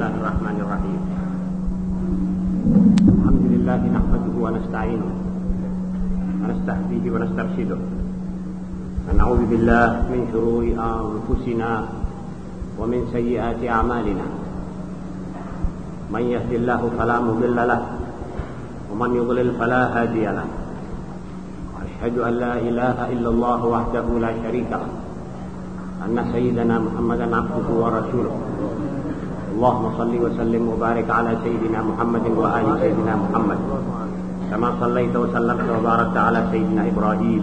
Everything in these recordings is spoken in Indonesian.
الله الرحمن الرحيم الحمد لله نحمده ونستعينه ونستهديه ونسترشده ونعوذ بالله من شرور أنفسنا ومن سيئات أعمالنا من يهد الله فلا مضل له ومن يضلل فلا هادي له وأشهد أن لا إله إلا الله وحده لا شريك له أن سيدنا محمدا عبده ورسوله اللهم صل وسلم وبارك على سيدنا محمد وآل سيدنا محمد. كما صليت وسلمت وباركت على سيدنا إبراهيم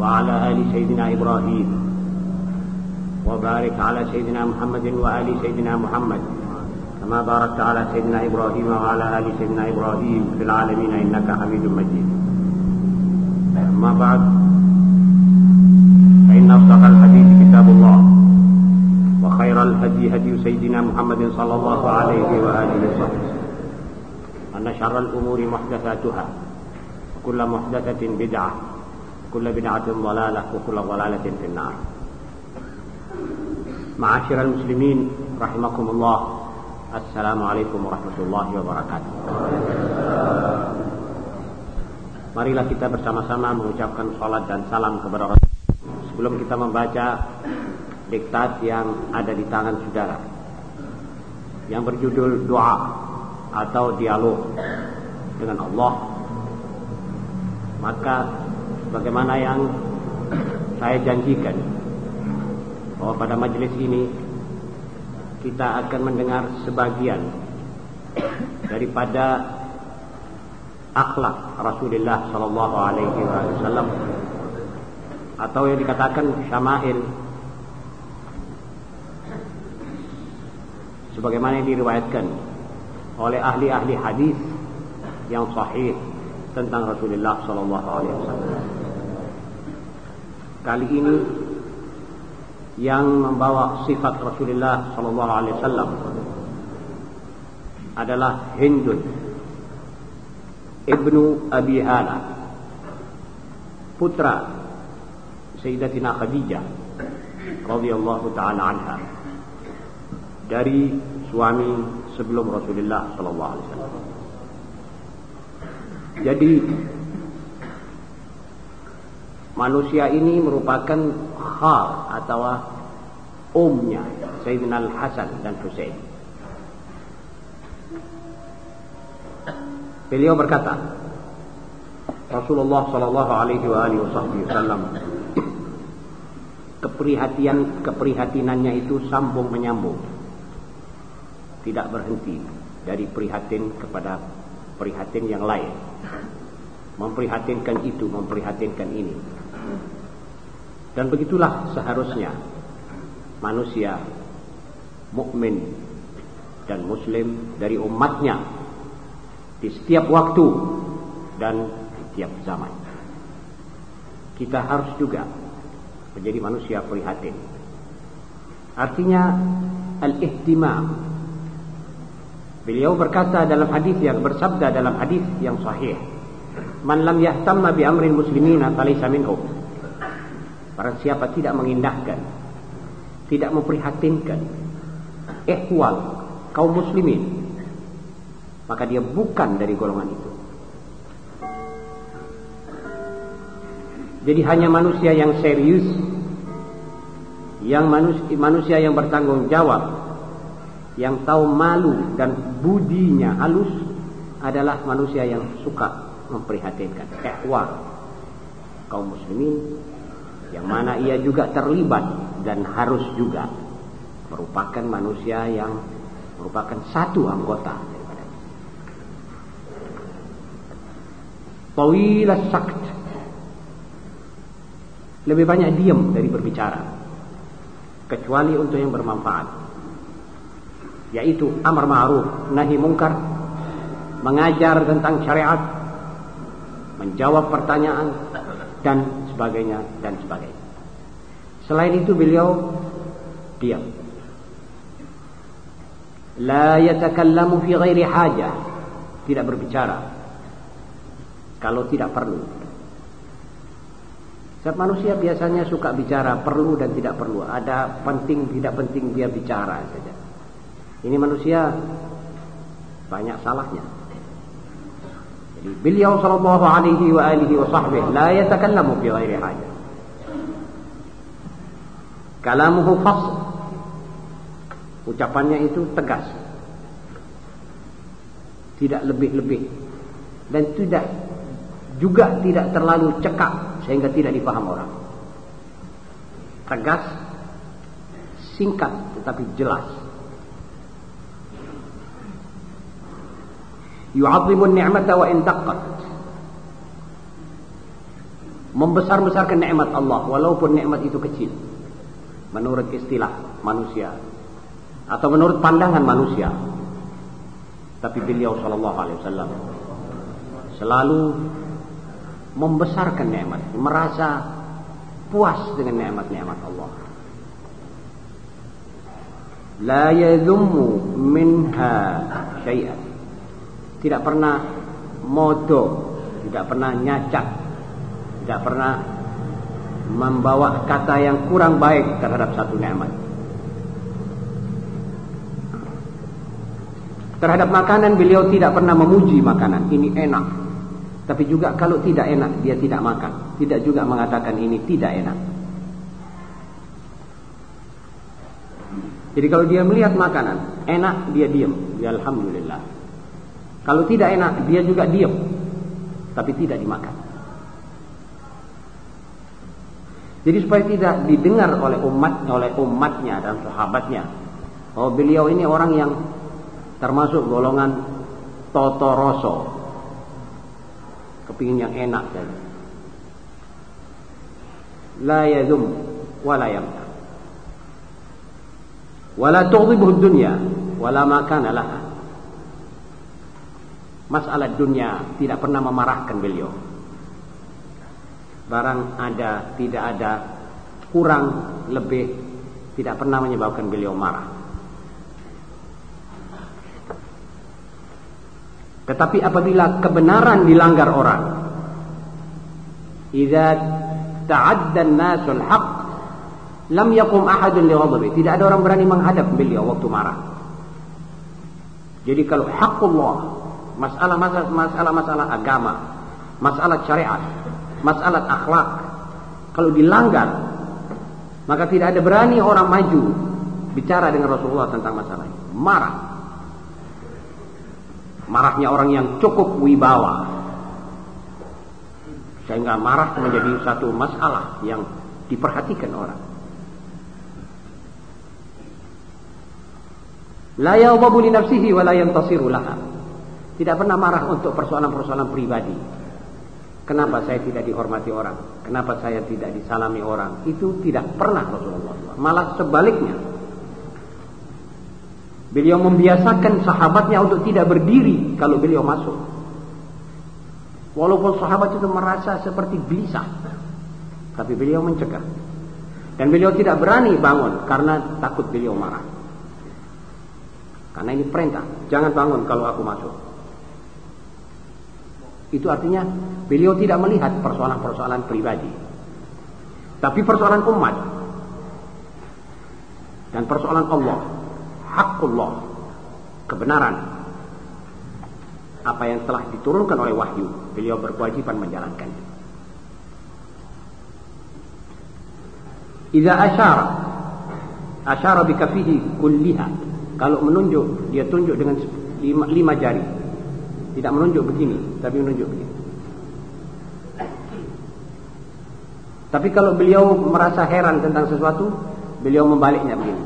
وعلى آل سيدنا إبراهيم. وبارك على سيدنا محمد وآل سيدنا محمد. كما باركت على سيدنا إبراهيم وعلى آل سيدنا إبراهيم في العالمين إنك حميد مجيد. أما بعد فإن أصدق الهدي هدي سيدنا محمد صلى الله عليه وآله وسلم أن شر الأمور محدثاتها وكل محدثة بدعة وكل بدعة ضلالة وكل ضلالة في النار معاشر المسلمين رحمكم الله السلام عليكم ورحمة الله وبركاته Marilah kita bersama-sama mengucapkan salat dan salam kepada Rasul sebelum kita membaca diktat yang ada di tangan saudara. Yang berjudul doa atau dialog dengan Allah. Maka bagaimana yang saya janjikan bahwa pada majelis ini kita akan mendengar sebagian daripada akhlak Rasulullah Sallallahu Alaihi Wasallam atau yang dikatakan syama'il sebagaimana yang diriwayatkan oleh ahli-ahli hadis yang sahih tentang Rasulullah Sallallahu Alaihi Wasallam. Kali ini yang membawa sifat Rasulullah Sallallahu Alaihi Wasallam adalah Hindun ibnu Abi Hala putra Sayyidatina Khadijah radhiyallahu taala anha dari suami sebelum Rasulullah sallallahu alaihi wasallam. Jadi manusia ini merupakan khal atau umnya Sayyidina Al-Hasan dan Husain. Beliau berkata, Rasulullah sallallahu alaihi wasallam keprihatinan keprihatinannya itu sambung menyambung tidak berhenti dari prihatin kepada prihatin yang lain memprihatinkan itu memprihatinkan ini dan begitulah seharusnya manusia mukmin dan muslim dari umatnya di setiap waktu dan setiap zaman kita harus juga menjadi manusia prihatin. Artinya al-ihtimam. Beliau berkata dalam hadis yang bersabda dalam hadis yang sahih, "Man lam yahtamma bi amril muslimina falaysa minhum." Barang siapa tidak mengindahkan, tidak memprihatinkan ehwal kaum muslimin, maka dia bukan dari golongan itu. Jadi hanya manusia yang serius, yang manusia, manusia yang bertanggung jawab, yang tahu malu dan budinya halus adalah manusia yang suka memprihatinkan. Ehwal kaum muslimin yang mana ia juga terlibat dan harus juga merupakan manusia yang merupakan satu anggota daripada Tawilas sakt. Lebih banyak diam dari berbicara kecuali untuk yang bermanfaat yaitu amar ma'ruf nahi mungkar mengajar tentang syariat menjawab pertanyaan dan sebagainya dan sebagainya. Selain itu beliau diam. La yatakallamu fi ghairi hajah tidak berbicara. Kalau tidak perlu. Setiap manusia biasanya suka bicara perlu dan tidak perlu. Ada penting tidak penting dia bicara saja. Ini manusia banyak salahnya. Jadi beliau sallallahu alaihi wa alihi wa sahbihi la yatakallamu fi ghairi hajah. Kalamuhu fasl. Ucapannya itu tegas. Tidak lebih-lebih. Dan tidak juga tidak terlalu cekak sehingga tidak dipaham orang. Tegas, singkat tetapi jelas. Yu'azzimu ni'mata wa Membesar-besarkan nikmat Allah walaupun nikmat itu kecil. Menurut istilah manusia atau menurut pandangan manusia. Tapi beliau sallallahu alaihi wasallam selalu membesarkan nikmat, merasa puas dengan nikmat-nikmat Allah. La yadhummu minha syai'an. Tidak pernah modo, tidak pernah nyacat, tidak pernah membawa kata yang kurang baik terhadap satu nikmat. Terhadap makanan beliau tidak pernah memuji makanan. Ini enak. Tapi juga kalau tidak enak dia tidak makan. Tidak juga mengatakan ini tidak enak. Jadi kalau dia melihat makanan enak dia diam. Ya Alhamdulillah. Kalau tidak enak dia juga diam. Tapi tidak dimakan. Jadi supaya tidak didengar oleh umat oleh umatnya dan sahabatnya. Oh beliau ini orang yang termasuk golongan totoroso. Kepingin yang enak saja. La yadum wa la yamta. Dunya wa la ma kana laha. Masalah dunia tidak pernah memarahkan beliau barang ada, tidak ada, kurang, lebih, tidak pernah menyebabkan beliau marah. Tetapi apabila kebenaran dilanggar orang, idza ta'adda an-nasul haqq lam yakum ahadun li ghadabi. Tidak ada orang berani menghadap beliau waktu marah. Jadi kalau hakullah, masalah-masalah masalah-masalah agama, masalah syariat, masalah akhlak. Kalau dilanggar maka tidak ada berani orang maju bicara dengan Rasulullah tentang masalah ini. Marah. Marahnya orang yang cukup wibawa. Sehingga marah menjadi satu masalah yang diperhatikan orang. La yawbabu li nafsihi wa la tidak pernah marah untuk persoalan-persoalan pribadi Kenapa saya tidak dihormati orang? Kenapa saya tidak disalami orang? Itu tidak pernah Rasulullah. Malah sebaliknya. Beliau membiasakan sahabatnya untuk tidak berdiri kalau beliau masuk. Walaupun sahabat itu merasa seperti gelisah. Tapi beliau mencegah. Dan beliau tidak berani bangun karena takut beliau marah. Karena ini perintah. Jangan bangun kalau aku masuk. Itu artinya beliau tidak melihat persoalan-persoalan pribadi. Tapi persoalan umat. Dan persoalan Allah. Hakullah. Kebenaran. Apa yang telah diturunkan oleh wahyu. Beliau berkewajiban menjalankan. Iza asyara. Asyara bikafihi kulliha. Kalau menunjuk, dia tunjuk dengan lima, lima jari tidak menunjuk begini, tapi menunjuk begini. Tapi kalau beliau merasa heran tentang sesuatu, beliau membaliknya begini.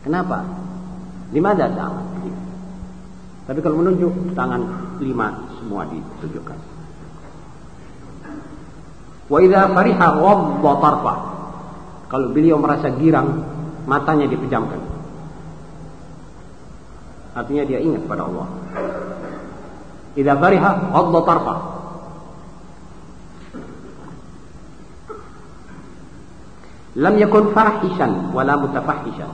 Kenapa? Lima datang. Tapi kalau menunjuk, tangan lima semua ditunjukkan. Wa idza fariha ghadda tarfa. Kalau beliau merasa girang, matanya dipejamkan. Artinya dia ingat pada Allah. Idza fariha ghadda tarfa. Lam yakun fahishan wala mutafahishan.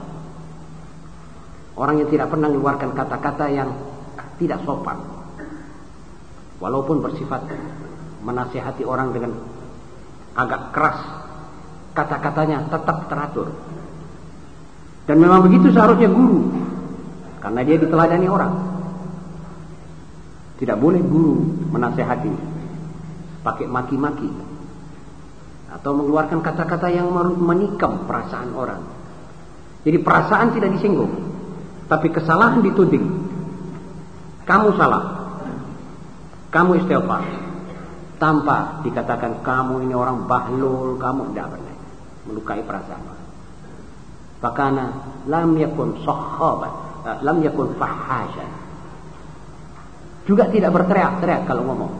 Orang yang tidak pernah mengeluarkan kata-kata yang tidak sopan. Walaupun bersifat menasihati orang dengan agak keras, kata-katanya tetap teratur. Dan memang begitu seharusnya guru. Karena dia diteladani orang. Tidak boleh guru menasehati pakai maki-maki atau mengeluarkan kata-kata yang menikam perasaan orang. Jadi perasaan tidak disinggung, tapi kesalahan dituding. Kamu salah. Kamu istighfar. Tanpa dikatakan kamu ini orang bahlul, kamu tidak pernah melukai perasaan. Fakana lam yakun sahabat, lam yakun fahasha. Juga tidak berteriak-teriak kalau ngomong.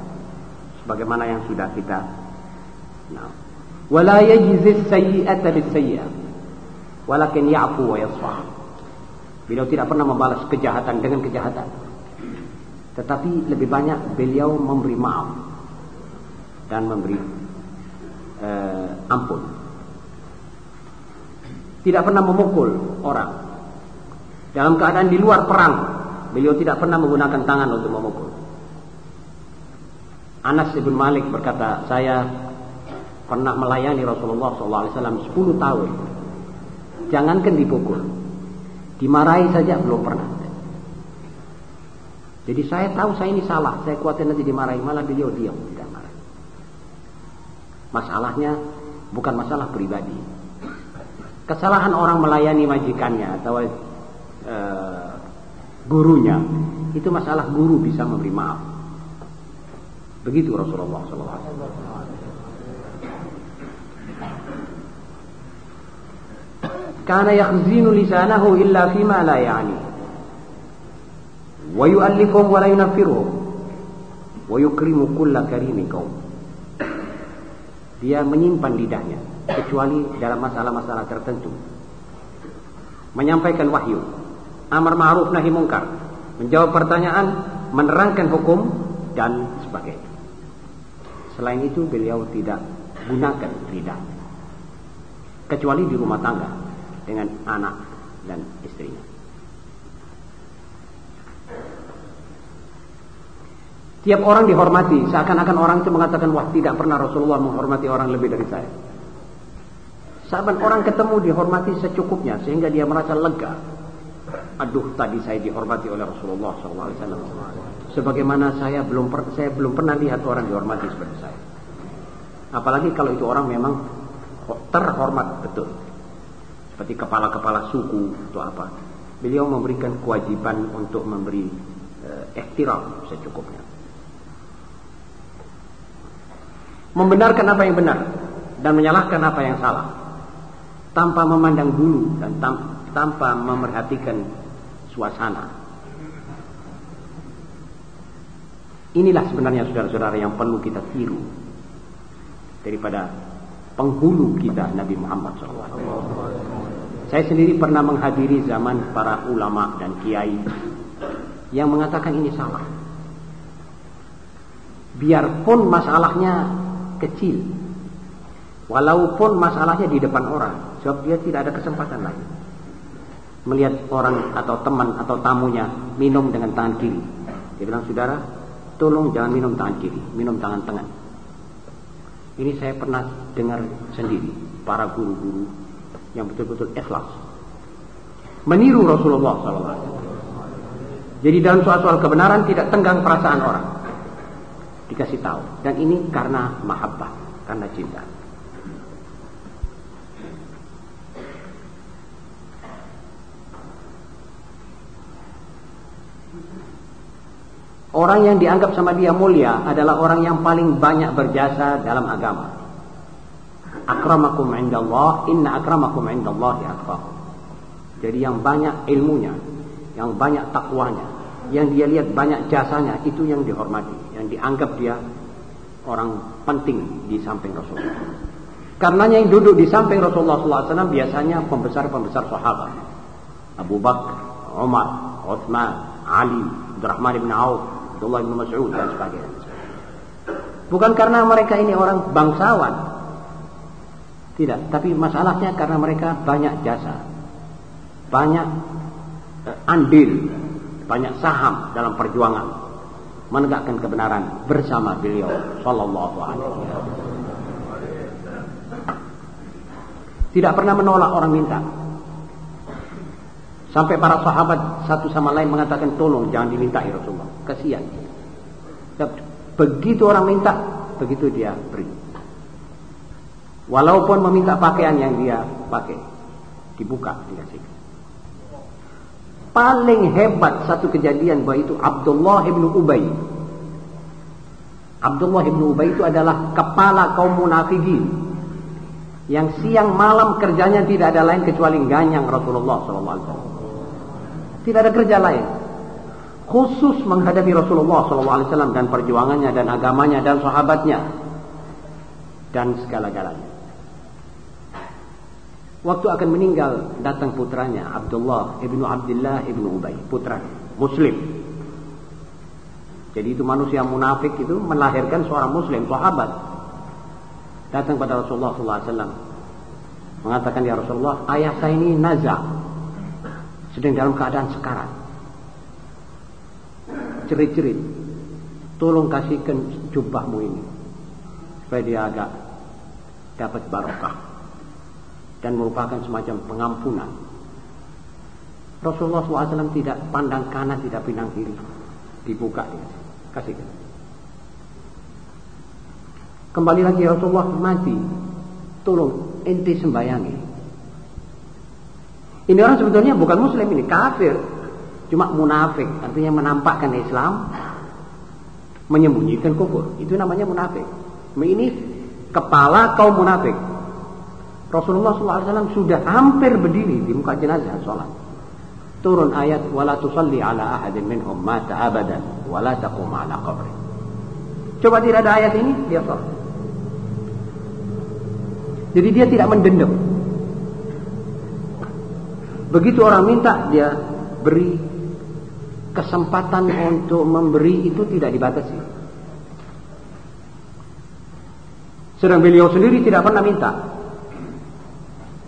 Sebagaimana yang sudah kita nah. Wala yajzi sayyi'ata bis-sayyi'ah. Walakin ya'fu wa yasfah. Beliau tidak pernah membalas kejahatan dengan kejahatan. Tetapi lebih banyak beliau memberi maaf dan memberi uh, ampun. Tidak pernah memukul orang. Dalam keadaan di luar perang, beliau tidak pernah menggunakan tangan untuk memukul. Anas bin Malik berkata, saya pernah melayani Rasulullah SAW 10 tahun. Jangankan dipukul, dimarahi saja belum pernah. Jadi saya tahu saya ini salah, saya khawatir nanti dimarahi, malah beliau diam tidak marah. Masalahnya bukan masalah pribadi, Kesalahan orang melayani majikannya atau e, gurunya itu masalah guru bisa memberi maaf. Begitu Rasulullah SAW. Karena yakhzinu lisanahu illa fima la ya'ni. Wa yu'allifuhum wa la yunaffiruhum. Wa yukrimu kulla. Dia menyimpan lidahnya kecuali dalam masalah-masalah tertentu. Menyampaikan wahyu, amar ma'ruf nahi mungkar, menjawab pertanyaan, menerangkan hukum dan sebagainya. Selain itu beliau tidak gunakan lidah kecuali di rumah tangga dengan anak dan istrinya. Tiap orang dihormati, seakan-akan orang itu mengatakan, wah tidak pernah Rasulullah menghormati orang lebih dari saya. Sahabat orang ketemu dihormati secukupnya sehingga dia merasa lega. Aduh, tadi saya dihormati oleh Rasulullah SAW. Sebagaimana saya belum per, saya belum pernah lihat orang dihormati seperti saya. Apalagi kalau itu orang memang terhormat betul. Seperti kepala-kepala suku atau apa. Beliau memberikan kewajiban untuk memberi eh, ikhtiram secukupnya. Membenarkan apa yang benar dan menyalahkan apa yang salah tanpa memandang bulu dan tanpa memerhatikan suasana. Inilah sebenarnya saudara-saudara yang perlu kita tiru daripada penghulu kita Nabi Muhammad SAW. Saya sendiri pernah menghadiri zaman para ulama dan kiai yang mengatakan ini salah. Biarpun masalahnya kecil, walaupun masalahnya di depan orang, Sebab dia tidak ada kesempatan lain. Melihat orang atau teman atau tamunya minum dengan tangan kiri. Dia bilang, saudara, tolong jangan minum tangan kiri, minum tangan tengah. Ini saya pernah dengar sendiri para guru-guru yang betul-betul ikhlas. Meniru Rasulullah SAW. Jadi dalam soal-soal kebenaran tidak tenggang perasaan orang. Dikasih tahu. Dan ini karena mahabbah, karena cinta. Orang yang dianggap sama dia mulia adalah orang yang paling banyak berjasa dalam agama. Akramakum indallah, inna akramakum indallahi atqakum. Jadi yang banyak ilmunya, yang banyak takwanya, yang dia lihat banyak jasanya, itu yang dihormati, yang dianggap dia orang penting di samping Rasulullah. Karenanya yang duduk di samping Rasulullah SAW biasanya pembesar-pembesar sahabat. Abu Bakar, Umar, Uthman, Ali, Abdurrahman bin Auf, Abdullah bin Mas'ud dan sebagainya. Bukan karena mereka ini orang bangsawan. Tidak, tapi masalahnya karena mereka banyak jasa. Banyak uh, andil, banyak saham dalam perjuangan menegakkan kebenaran bersama beliau sallallahu alaihi wasallam. Tidak pernah menolak orang minta. Sampai para sahabat satu sama lain mengatakan tolong jangan diminta ya Rasulullah. Kasihan. Begitu orang minta, begitu dia beri. Walaupun meminta pakaian yang dia pakai, dibuka dikasih. Paling hebat satu kejadian bahwa itu Abdullah ibn Ubay. Abdullah ibn Ubay itu adalah kepala kaum munafikin yang siang malam kerjanya tidak ada lain kecuali ganyang Rasulullah SAW. Tidak ada kerja lain. Khusus menghadapi Rasulullah SAW dan perjuangannya dan agamanya dan sahabatnya dan segala-galanya. Waktu akan meninggal datang putranya Abdullah ibnu Abdullah ibnu Ubay putra Muslim. Jadi itu manusia munafik itu melahirkan seorang Muslim sahabat. Datang pada Rasulullah SAW mengatakan ya Rasulullah ayah saya ini naza sedang dalam keadaan sekarat. Cerit-cerit. Tolong kasihkan jubahmu ini supaya dia agak dapat barokah dan merupakan semacam pengampunan. Rasulullah SAW tidak pandang kanan, tidak pandang kiri. Dibuka dia. Kasihkan. Kembali lagi Rasulullah mati. Tolong ente sembayangi. Ini orang sebetulnya bukan muslim ini, kafir. Cuma munafik, artinya menampakkan Islam, menyembunyikan kufur. Itu namanya munafik. Ini kepala kaum munafik. Rasulullah SAW sudah hampir berdiri di muka jenazah sholat. Turun ayat wala tusalli ala ahadin minhum mata abadan wala taqum ala qabri. Coba tidak ada ayat ini dia sholat. Jadi dia tidak mendendam. Begitu orang minta dia beri kesempatan untuk memberi itu tidak dibatasi. Sedang beliau sendiri tidak pernah minta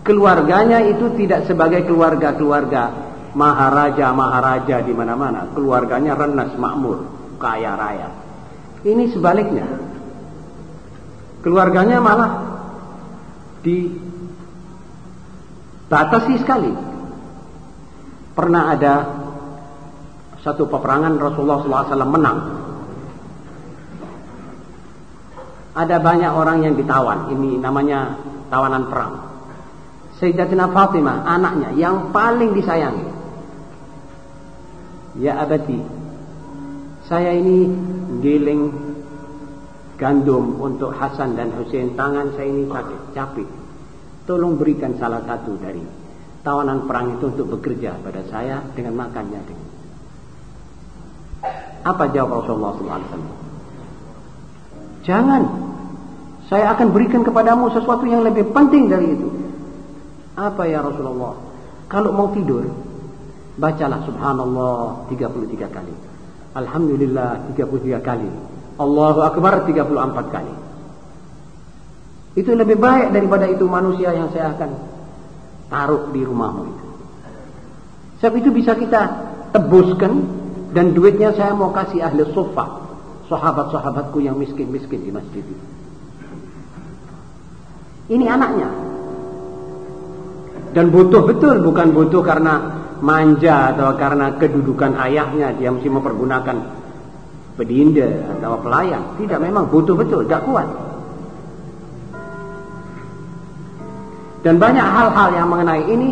keluarganya itu tidak sebagai keluarga-keluarga maharaja-maharaja di mana-mana. Keluarganya renas makmur, kaya raya. Ini sebaliknya. Keluarganya malah dibatasi sekali. Pernah ada satu peperangan Rasulullah SAW menang. Ada banyak orang yang ditawan. Ini namanya tawanan perang. Sayyidatina Fatimah, anaknya yang paling disayangi. Ya abadi, saya ini giling gandum untuk Hasan dan Hussein. Tangan saya ini sakit, capek. Tolong berikan salah satu dari tawanan perang itu untuk bekerja pada saya dengan makannya. Apa jawab Rasulullah SAW? Jangan. Saya akan berikan kepadamu sesuatu yang lebih penting dari itu. Apa ya Rasulullah? Kalau mau tidur, bacalah subhanallah 33 kali. Alhamdulillah 33 kali. Allahu Akbar 34 kali. Itu lebih baik daripada itu manusia yang saya akan taruh di rumahmu itu. Sebab itu bisa kita tebuskan dan duitnya saya mau kasih ahli sofa. Sahabat-sahabatku yang miskin-miskin di masjid itu. Ini anaknya. Dan butuh betul, bukan butuh karena manja atau karena kedudukan ayahnya dia mesti mempergunakan pedinda atau pelayan. Tidak, memang butuh betul, tidak kuat. Dan banyak hal-hal yang mengenai ini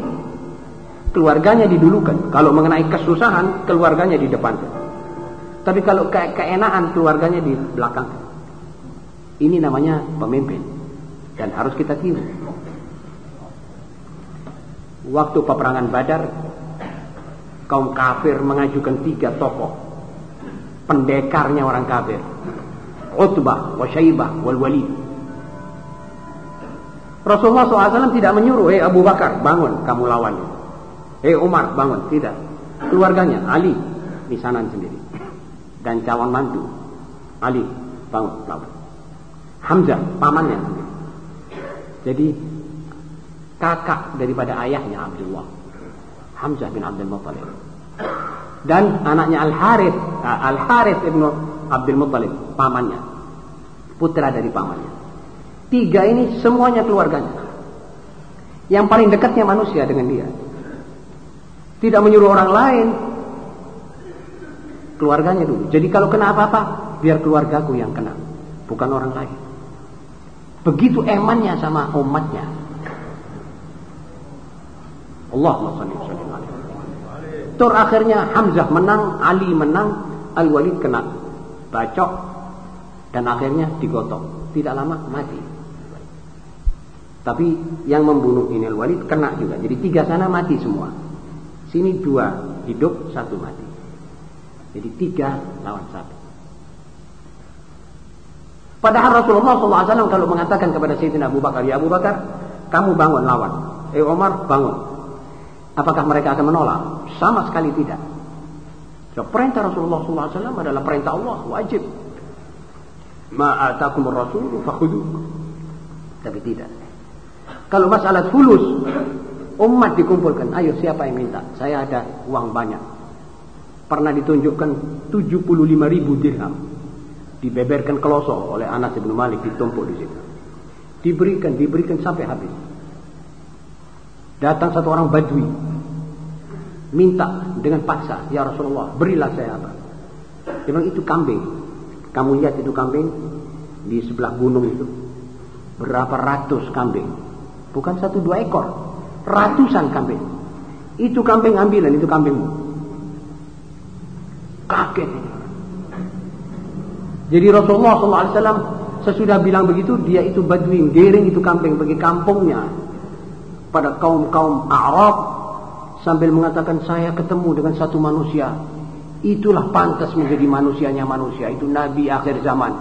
keluarganya didulukan. Kalau mengenai kesusahan, keluarganya di depan. Tapi kalau ke keenaan, keluarganya di belakang. Ini namanya pemimpin. Dan harus kita tiru waktu peperangan Badar kaum kafir mengajukan tiga tokoh pendekarnya orang kafir Utbah, Wasyaibah, Wal Walid Rasulullah SAW tidak menyuruh eh Abu Bakar bangun kamu lawan. Eh Umar bangun. Tidak. Keluarganya Ali di sana sendiri. Dan calon mantu Ali bangun lawan. Hamzah pamannya sendiri. Jadi kakak daripada ayahnya Abdullah Hamzah bin Abdul Muttalib. Dan anaknya Al Harith Al Harith ibnu Abdul Muttalib pamannya putra dari pamannya tiga ini semuanya keluarganya yang paling dekatnya manusia dengan dia Tidak menyuruh orang lain. Keluarganya dulu. Jadi kalau kena apa-apa, biar keluargaku yang kena. Bukan orang lain. Begitu emannya sama umatnya. Allah Tur akhirnya Hamzah menang, Ali menang, Al-Walid kena bacok dan akhirnya digotong. Tidak lama mati. Tapi yang membunuh ini Al-Walid kena juga. Jadi tiga sana mati semua. Sini dua hidup, satu mati. Jadi tiga lawan satu. Padahal Rasulullah SAW kalau mengatakan kepada Sayyidina Abu Bakar, ya Abu Bakar, kamu bangun lawan. Eh Omar bangun. Apakah mereka akan menolak? Sama sekali tidak. So, perintah Rasulullah SAW adalah perintah Allah, wajib. Ma'atakum rasul fakhudu. Tapi tidak. Kalau masalah fulus, umat dikumpulkan, ayo siapa yang minta? Saya ada uang banyak. Pernah ditunjukkan 75 ribu dirham dibeberkan kelosok oleh Anas bin Malik ditumpuk di situ. Diberikan, diberikan sampai habis. Datang satu orang badui minta dengan paksa, "Ya Rasulullah, berilah saya apa?" Dia "Itu kambing. Kamu lihat itu kambing di sebelah gunung itu. Berapa ratus kambing? Bukan satu dua ekor, ratusan kambing. Itu kambing ambilan, itu kambingmu." Kaget. Jadi Rasulullah SAW sesudah bilang begitu, dia itu badui, gering itu kambing bagi kampungnya. Pada kaum-kaum Arab sambil mengatakan saya ketemu dengan satu manusia. Itulah pantas menjadi manusianya manusia. Itu Nabi akhir zaman.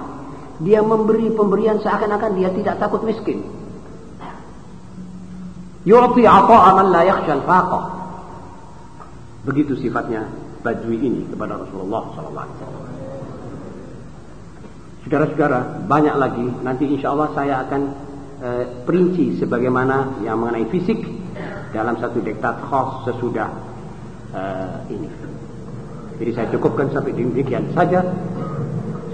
Dia memberi pemberian seakan-akan dia tidak takut miskin. Yu'ti ata'a man la yakhshal faqa. Begitu sifatnya badui ini kepada Rasulullah SAW. Saudara-saudara, banyak lagi. Nanti insya Allah saya akan e, perinci sebagaimana yang mengenai fisik dalam satu diktat khas sesudah e, ini. Jadi saya cukupkan sampai demikian saja.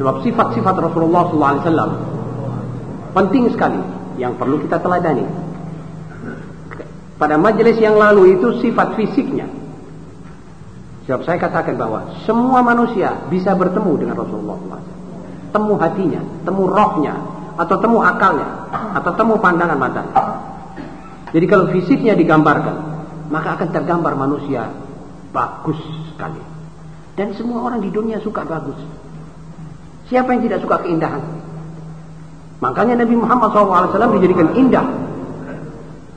Sebab sifat-sifat Rasulullah SAW penting sekali yang perlu kita teladani. Pada majelis yang lalu itu sifat fisiknya. Sebab saya katakan bahwa semua manusia bisa bertemu dengan Rasulullah SAW temu hatinya, temu rohnya, atau temu akalnya, atau temu pandangan mata. Jadi kalau fisiknya digambarkan, maka akan tergambar manusia bagus sekali. Dan semua orang di dunia suka bagus. Siapa yang tidak suka keindahan? Makanya Nabi Muhammad SAW dijadikan indah.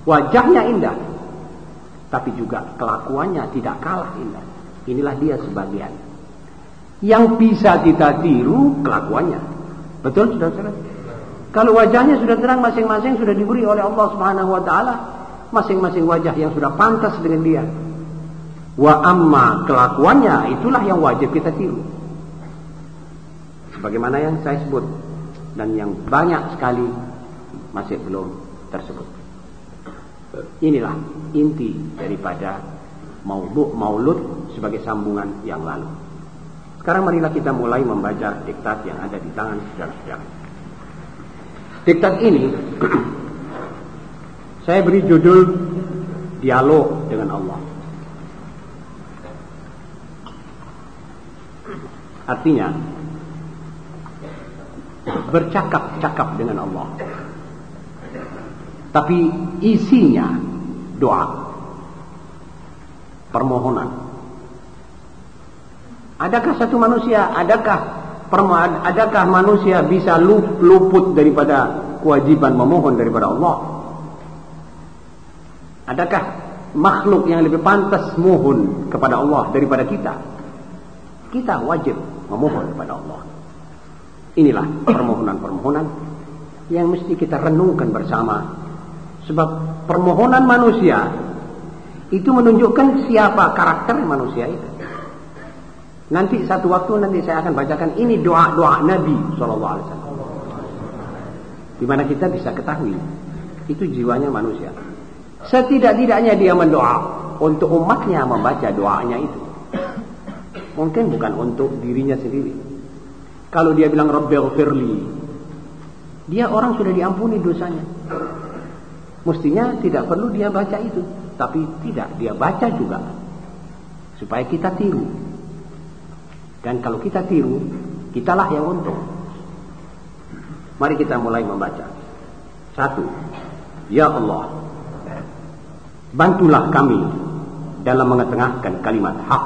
Wajahnya indah. Tapi juga kelakuannya tidak kalah indah. Inilah dia sebagian yang bisa kita tiru kelakuannya. Betul sudah saudara? Kalau wajahnya sudah terang masing-masing sudah diberi oleh Allah Subhanahu wa taala masing-masing wajah yang sudah pantas dengan dia. Wa amma kelakuannya itulah yang wajib kita tiru. Sebagaimana yang saya sebut dan yang banyak sekali masih belum tersebut. Inilah inti daripada maulud maulud sebagai sambungan yang lalu. Sekarang marilah kita mulai membaca diktat yang ada di tangan saudara-saudara. Diktat ini saya beri judul Dialog dengan Allah. Artinya bercakap-cakap dengan Allah. Tapi isinya doa. Permohonan Adakah satu manusia, adakah adakah manusia bisa luput daripada kewajiban memohon daripada Allah? Adakah makhluk yang lebih pantas mohon kepada Allah daripada kita? Kita wajib memohon kepada Allah. Inilah permohonan-permohonan yang mesti kita renungkan bersama. Sebab permohonan manusia itu menunjukkan siapa karakter manusia itu. Nanti satu waktu nanti saya akan bacakan ini doa-doa Nabi Shallallahu Alaihi Wasallam. Di mana kita bisa ketahui itu jiwanya manusia. Setidak-tidaknya dia mendoa untuk umatnya membaca doanya itu. Mungkin bukan untuk dirinya sendiri. Kalau dia bilang Rabbighfirli, dia orang sudah diampuni dosanya. Mestinya tidak perlu dia baca itu, tapi tidak dia baca juga supaya kita tiru. Dan kalau kita tiru, kitalah yang untung. Mari kita mulai membaca. Satu, Ya Allah, bantulah kami dalam mengetengahkan kalimat hak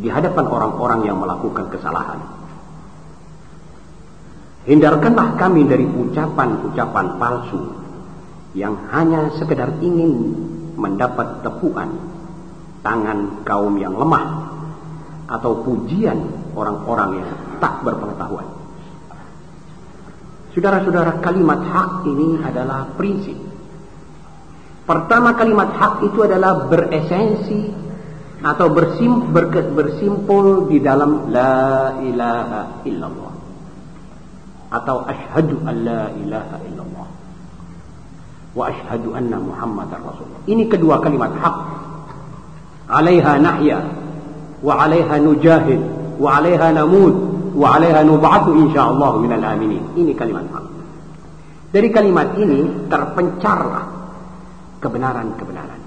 di hadapan orang-orang yang melakukan kesalahan. Hindarkanlah kami dari ucapan-ucapan palsu yang hanya sekedar ingin mendapat tepuan tangan kaum yang lemah atau pujian orang-orang yang tak berpengetahuan. Saudara-saudara, kalimat hak ini adalah prinsip. Pertama kalimat hak itu adalah beresensi atau bersim, ber, bersimpul di dalam la ilaha illallah atau asyhadu an la ilaha illallah wa asyhadu anna muhammadar rasulullah. Ini kedua kalimat hak. Alaiha nahya wa alaiha nujahid wa alaiha namut wa alaiha nub'atu insyaallah minal aminin. Ini kalimat hak. Dari kalimat ini terpencarlah kebenaran-kebenaran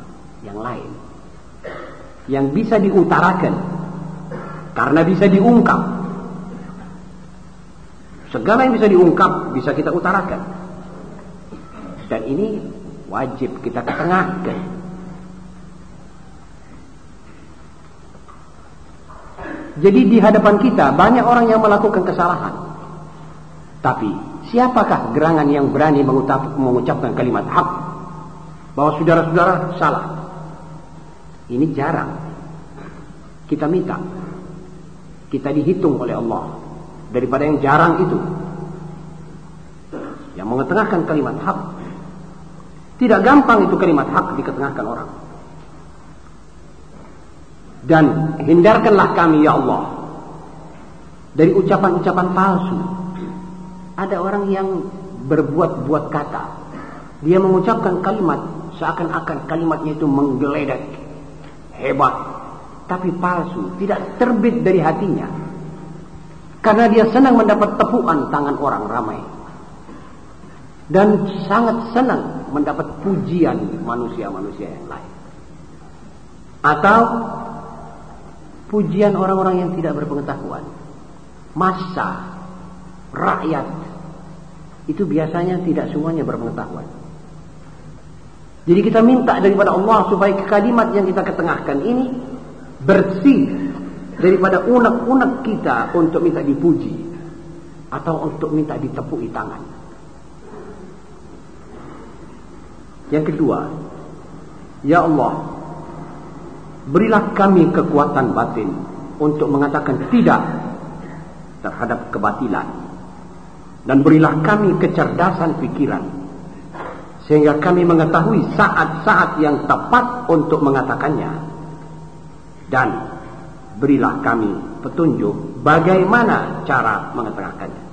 yang lain yang bisa diutarakan karena bisa diungkap. Segala yang bisa diungkap bisa kita utarakan. Dan ini wajib kita ketengahkan. Jadi di hadapan kita banyak orang yang melakukan kesalahan. Tapi siapakah gerangan yang berani mengucapkan kalimat hak bahwa saudara-saudara salah? Ini jarang. Kita minta. Kita dihitung oleh Allah daripada yang jarang itu. Yang mengetengahkan kalimat hak. Tidak gampang itu kalimat hak diketengahkan orang. Dan hindarkanlah kami ya Allah dari ucapan-ucapan palsu. Ada orang yang berbuat-buat kata. Dia mengucapkan kalimat seakan-akan kalimatnya itu menggeledak. Hebat. Tapi palsu. Tidak terbit dari hatinya. Karena dia senang mendapat tepuan tangan orang ramai. Dan sangat senang mendapat pujian manusia-manusia yang lain. Atau pujian orang-orang yang tidak berpengetahuan. Masa, rakyat, itu biasanya tidak semuanya berpengetahuan. Jadi kita minta daripada Allah supaya kalimat yang kita ketengahkan ini bersih daripada unek-unek kita untuk minta dipuji atau untuk minta ditepui tangan. Yang kedua, Ya Allah, Berilah kami kekuatan batin untuk mengatakan tidak terhadap kebatilan. Dan berilah kami kecerdasan pikiran. Sehingga kami mengetahui saat-saat yang tepat untuk mengatakannya. Dan berilah kami petunjuk bagaimana cara mengetengahkannya.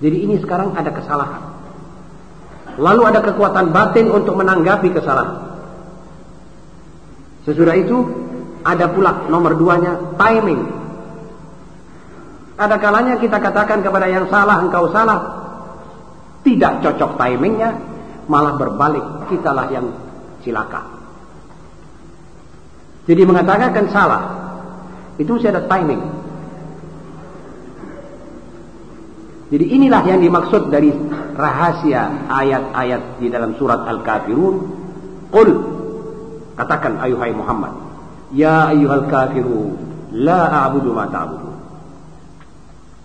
Jadi ini sekarang ada kesalahan. Lalu ada kekuatan batin untuk menanggapi kesalahan. Sesudah itu ada pula nomor duanya timing. Ada kalanya kita katakan kepada yang salah engkau salah. Tidak cocok timingnya. Malah berbalik. Kitalah yang cilaka. Jadi mengatakan salah. Itu masih ada timing. Jadi inilah yang dimaksud dari rahasia ayat-ayat di dalam surat Al-Kafirun. Qul Katakan ayuhai Muhammad, ya ayyuhal kafiru, la a'budu ma ta'budu.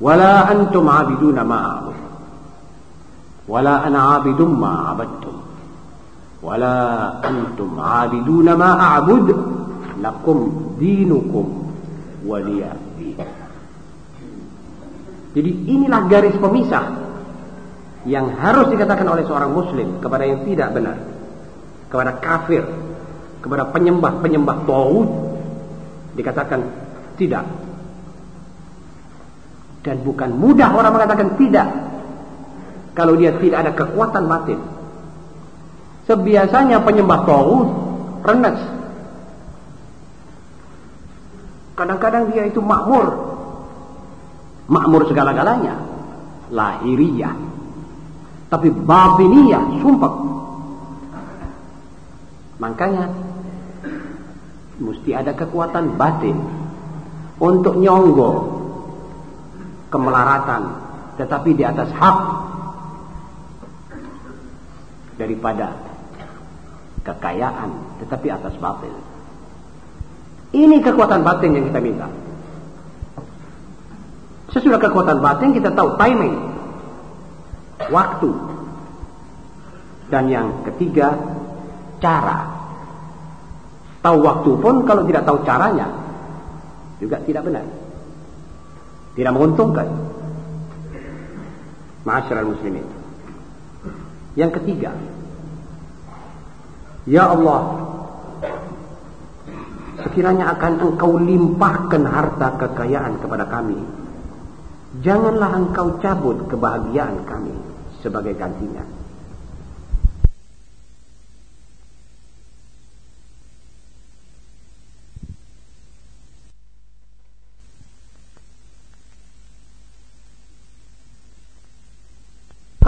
Wala antum 'abiduna ma a'bud. Wala ana 'abidum ma 'abadtum. Wala antum 'abiduna ma a'bud. Lakum dinukum waliya Jadi inilah garis pemisah yang harus dikatakan oleh seorang muslim kepada yang tidak benar. Kepada kafir, kepada penyembah-penyembah Tawud dikatakan tidak. Dan bukan mudah orang mengatakan tidak kalau dia tidak ada kekuatan batin. Sebiasanya penyembah Tawud renas. Kadang-kadang dia itu makmur. Makmur segala-galanya. Lahiriah. Tapi batiniyah, sumpah. Makanya mesti ada kekuatan batin untuk nyonggo kemelaratan tetapi di atas hak daripada kekayaan tetapi atas batin. Ini kekuatan batin yang kita minta. Sesudah kekuatan batin kita tahu timing, waktu, dan yang ketiga cara. Tahu waktu pun kalau tidak tahu caranya juga tidak benar. Tidak menguntungkan. Ma'asyiral muslimin. Yang ketiga, Ya Allah, sekiranya akan engkau limpahkan harta kekayaan kepada kami, janganlah engkau cabut kebahagiaan kami sebagai gantinya.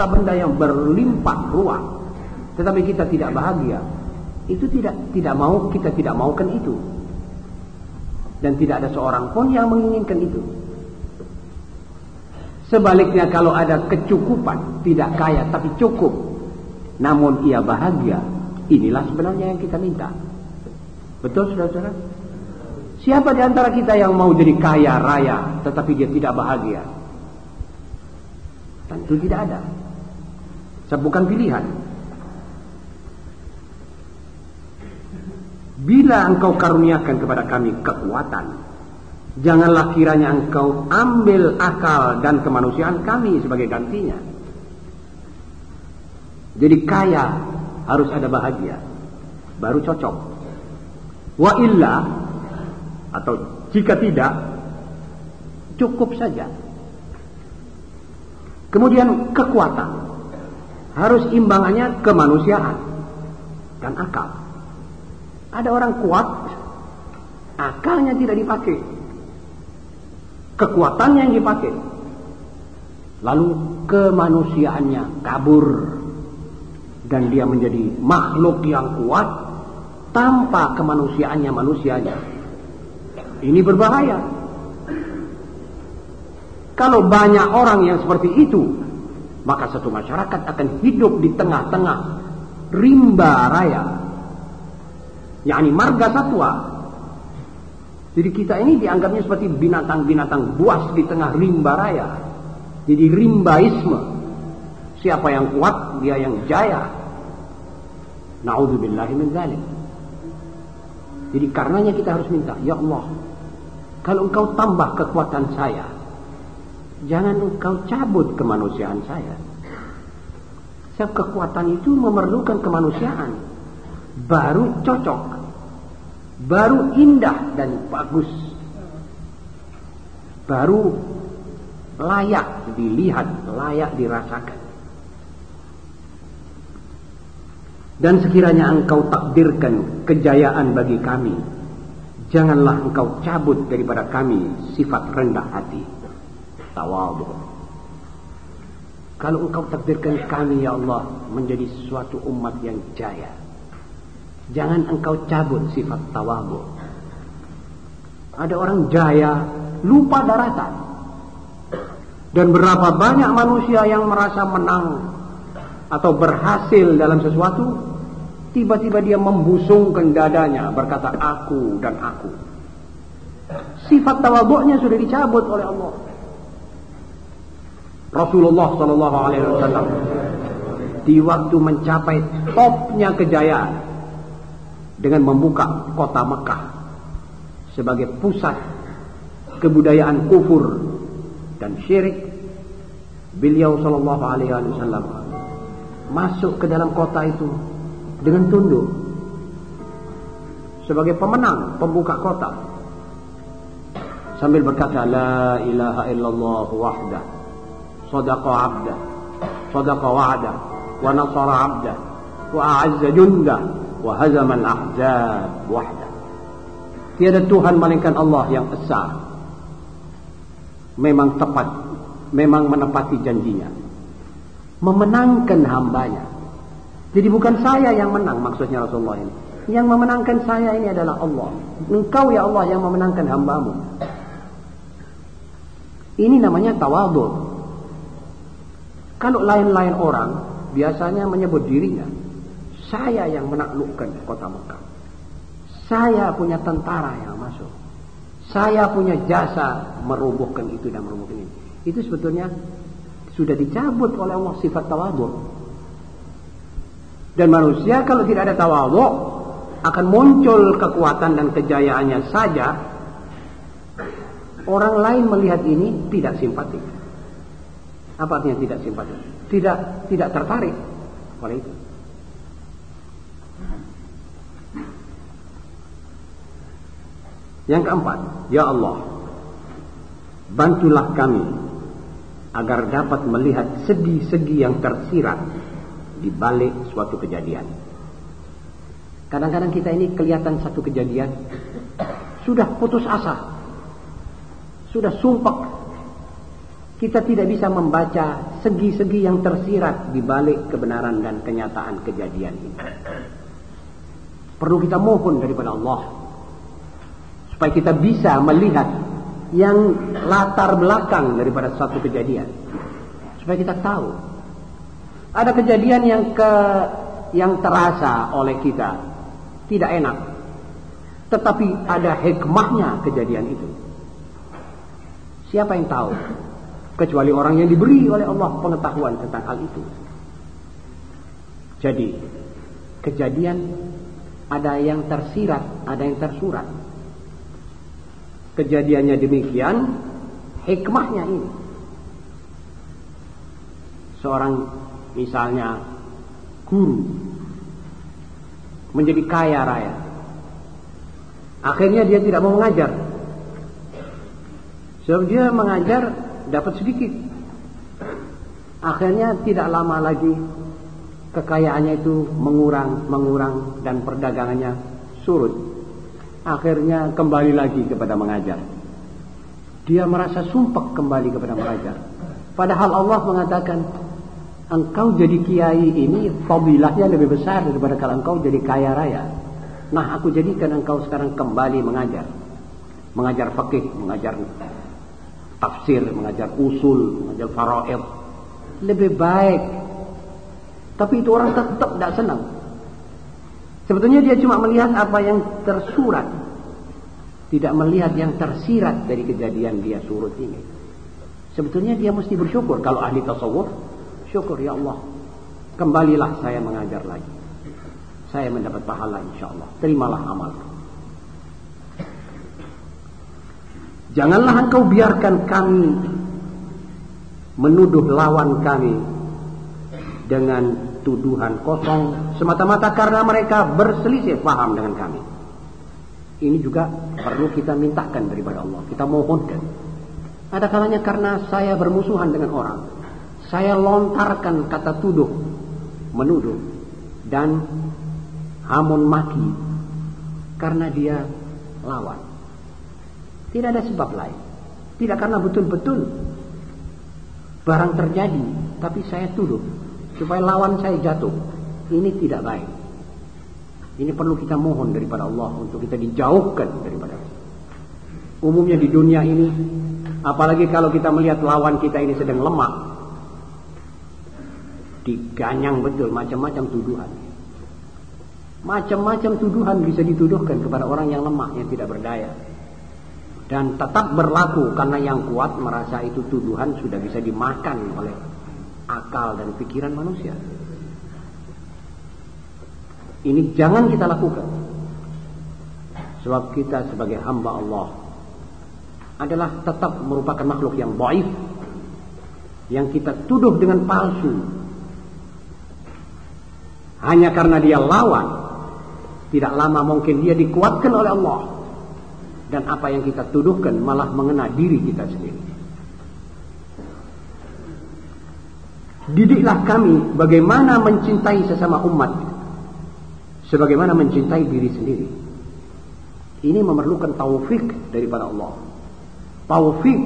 benda yang berlimpah ruah tetapi kita tidak bahagia. Itu tidak tidak mau kita tidak maukan itu. Dan tidak ada seorang pun yang menginginkan itu sebaliknya kalau ada kecukupan tidak kaya tapi cukup namun ia bahagia inilah sebenarnya yang kita minta. Betul saudara-saudara? Siapa di antara kita yang mau jadi kaya raya tetapi dia tidak bahagia? Tentu tidak ada. Bukan pilihan. Bila engkau karuniakan kepada kami kekuatan, janganlah kiranya engkau ambil akal dan kemanusiaan kami sebagai gantinya. Jadi kaya harus ada bahagia, baru cocok. Wa illa atau jika tidak cukup saja. Kemudian kekuatan harus imbangannya kemanusiaan dan akal. Ada orang kuat, akalnya tidak dipakai. Kekuatannya yang dipakai. Lalu kemanusiaannya kabur. Dan dia menjadi makhluk yang kuat tanpa kemanusiaannya manusianya. Ini berbahaya. Kalau banyak orang yang seperti itu, maka satu masyarakat akan hidup di tengah-tengah rimba raya yakni marga satwa. Jadi kita ini dianggapnya seperti binatang-binatang buas di tengah rimba raya. Jadi rimbaisme. Siapa yang kuat, dia yang jaya. Na'udzubillahi min zalik. Jadi karenanya kita harus minta, Ya Allah, kalau engkau tambah kekuatan saya, jangan engkau cabut kemanusiaan saya. Sebab kekuatan itu memerlukan kemanusiaan. Baru cocok baru indah dan bagus. Baru layak dilihat layak dirasakan. Dan sekiranya engkau takdirkan kejayaan bagi kami janganlah engkau cabut daripada kami sifat rendah hati. Tawadu. Kalau engkau takdirkan kami ya Allah menjadi suatu umat yang jaya Jangan engkau cabut sifat tawabu. Ada orang jaya, lupa daratan. Dan berapa banyak manusia yang merasa menang atau berhasil dalam sesuatu, tiba-tiba dia membusungkan dadanya berkata aku dan aku. Sifat tawabunya sudah dicabut oleh Allah. Rasulullah Shallallahu Alaihi Wasallam di waktu mencapai topnya kejayaan dengan membuka kota Mekah sebagai pusat kebudayaan kufur dan syirik. Beliau sallallahu alaihi wasallam masuk ke dalam kota itu dengan tunduk sebagai pemenang pembuka kota. Sambil berkata la ilaha illallah wahda sadaqa abda sadaqa wa'da wa nasara abda wa a'azza junda wa hazamal ahzab. Tiada Tuhan melainkan Allah yang esa. Memang tepat, memang menepati janjinya. Memenangkan hambanya. Jadi bukan saya yang menang maksudnya Rasulullah ini. Yang memenangkan saya ini adalah Allah. Engkau ya Allah yang memenangkan hambamu. Ini namanya tawadhu. Kalau lain-lain orang biasanya menyebut dirinya, saya yang menaklukkan kota Mekah. Saya punya tentara yang masuk. Saya punya jasa merobohkan itu dan merobohkan ini. Itu sebetulnya sudah dicabut oleh Allah sifat tawadhu. Dan manusia kalau tidak ada tawadhu akan muncul kekuatan dan kejayaannya saja orang lain melihat ini tidak simpatik. Apa artinya tidak simpatik? Tidak tidak tertarik oleh itu. Yang keempat, ya Allah, bantulah kami agar dapat melihat segi-segi yang tersirat di balik suatu kejadian. Kadang-kadang kita ini kelihatan satu kejadian sudah putus asa, sudah sumpah. Kita tidak bisa membaca segi-segi yang tersirat di balik kebenaran dan kenyataan kejadian ini. Perlu kita mohon daripada Allah supaya kita bisa melihat yang latar belakang daripada suatu kejadian. Supaya kita tahu. Ada kejadian yang ke yang terasa oleh kita. Tidak enak. Tetapi ada hikmahnya kejadian itu. Siapa yang tahu? Kecuali orang yang diberi oleh Allah pengetahuan tentang hal itu. Jadi kejadian ada yang tersirat ada yang tersurat kejadiannya demikian, hikmahnya ini. Seorang misalnya guru menjadi kaya raya. Akhirnya dia tidak mau mengajar. Sebab dia mengajar dapat sedikit. Akhirnya tidak lama lagi kekayaannya itu mengurang, mengurang dan perdagangannya surut akhirnya kembali lagi kepada mengajar. Dia merasa sumpah kembali kepada mengajar. Padahal Allah mengatakan, engkau jadi kiai ini fadilahnya lebih besar daripada kalau engkau jadi kaya raya. Nah, aku jadikan engkau sekarang kembali mengajar. Mengajar fakih, mengajar tafsir, mengajar usul, mengajar faraid. Lebih baik. Tapi itu orang tetap tidak senang. Sebetulnya dia cuma melihat apa yang tersurat. Tidak melihat yang tersirat dari kejadian dia surut ini. Sebetulnya dia mesti bersyukur. Kalau ahli tasawuf, syukur ya Allah. Kembalilah saya mengajar lagi. Saya mendapat pahala insya Allah. Terimalah amal. Janganlah engkau biarkan kami menuduh lawan kami dengan tuduhan kosong semata-mata karena mereka berselisih paham dengan kami. Ini juga perlu kita mintakan daripada Allah. Kita mohonkan. Ada kalanya karena saya bermusuhan dengan orang. Saya lontarkan kata tuduh, menuduh, dan hamun maki karena dia lawan. Tidak ada sebab lain. Tidak karena betul-betul barang terjadi, tapi saya tuduh supaya lawan saya jatuh. Ini tidak baik. Ini perlu kita mohon daripada Allah untuk kita dijauhkan daripada umumnya di dunia ini apalagi kalau kita melihat lawan kita ini sedang lemah diganyang betul macam-macam tuduhan macam-macam tuduhan bisa dituduhkan kepada orang yang lemah yang tidak berdaya dan tetap berlaku karena yang kuat merasa itu tuduhan sudah bisa dimakan oleh akal dan pikiran manusia. Ini jangan kita lakukan. Sebab kita sebagai hamba Allah adalah tetap merupakan makhluk yang baik yang kita tuduh dengan palsu. Hanya karena dia lawan tidak lama mungkin dia dikuatkan oleh Allah. Dan apa yang kita tuduhkan malah mengena diri kita sendiri. Didiklah kami bagaimana mencintai sesama umat sebagaimana mencintai diri sendiri. Ini memerlukan taufik daripada Allah. Taufik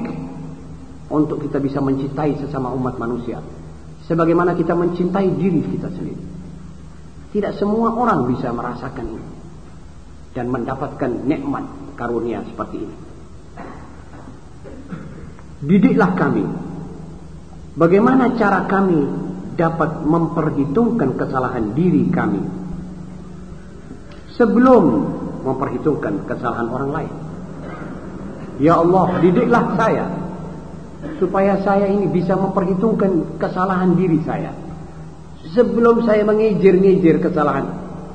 untuk kita bisa mencintai sesama umat manusia sebagaimana kita mencintai diri kita sendiri. Tidak semua orang bisa merasakan ini. dan mendapatkan nikmat karunia seperti ini. Didiklah kami. Bagaimana cara kami dapat memperhitungkan kesalahan diri kami sebelum memperhitungkan kesalahan orang lain. Ya Allah, didiklah saya supaya saya ini bisa memperhitungkan kesalahan diri saya sebelum saya mengijir-ngijir kesalahan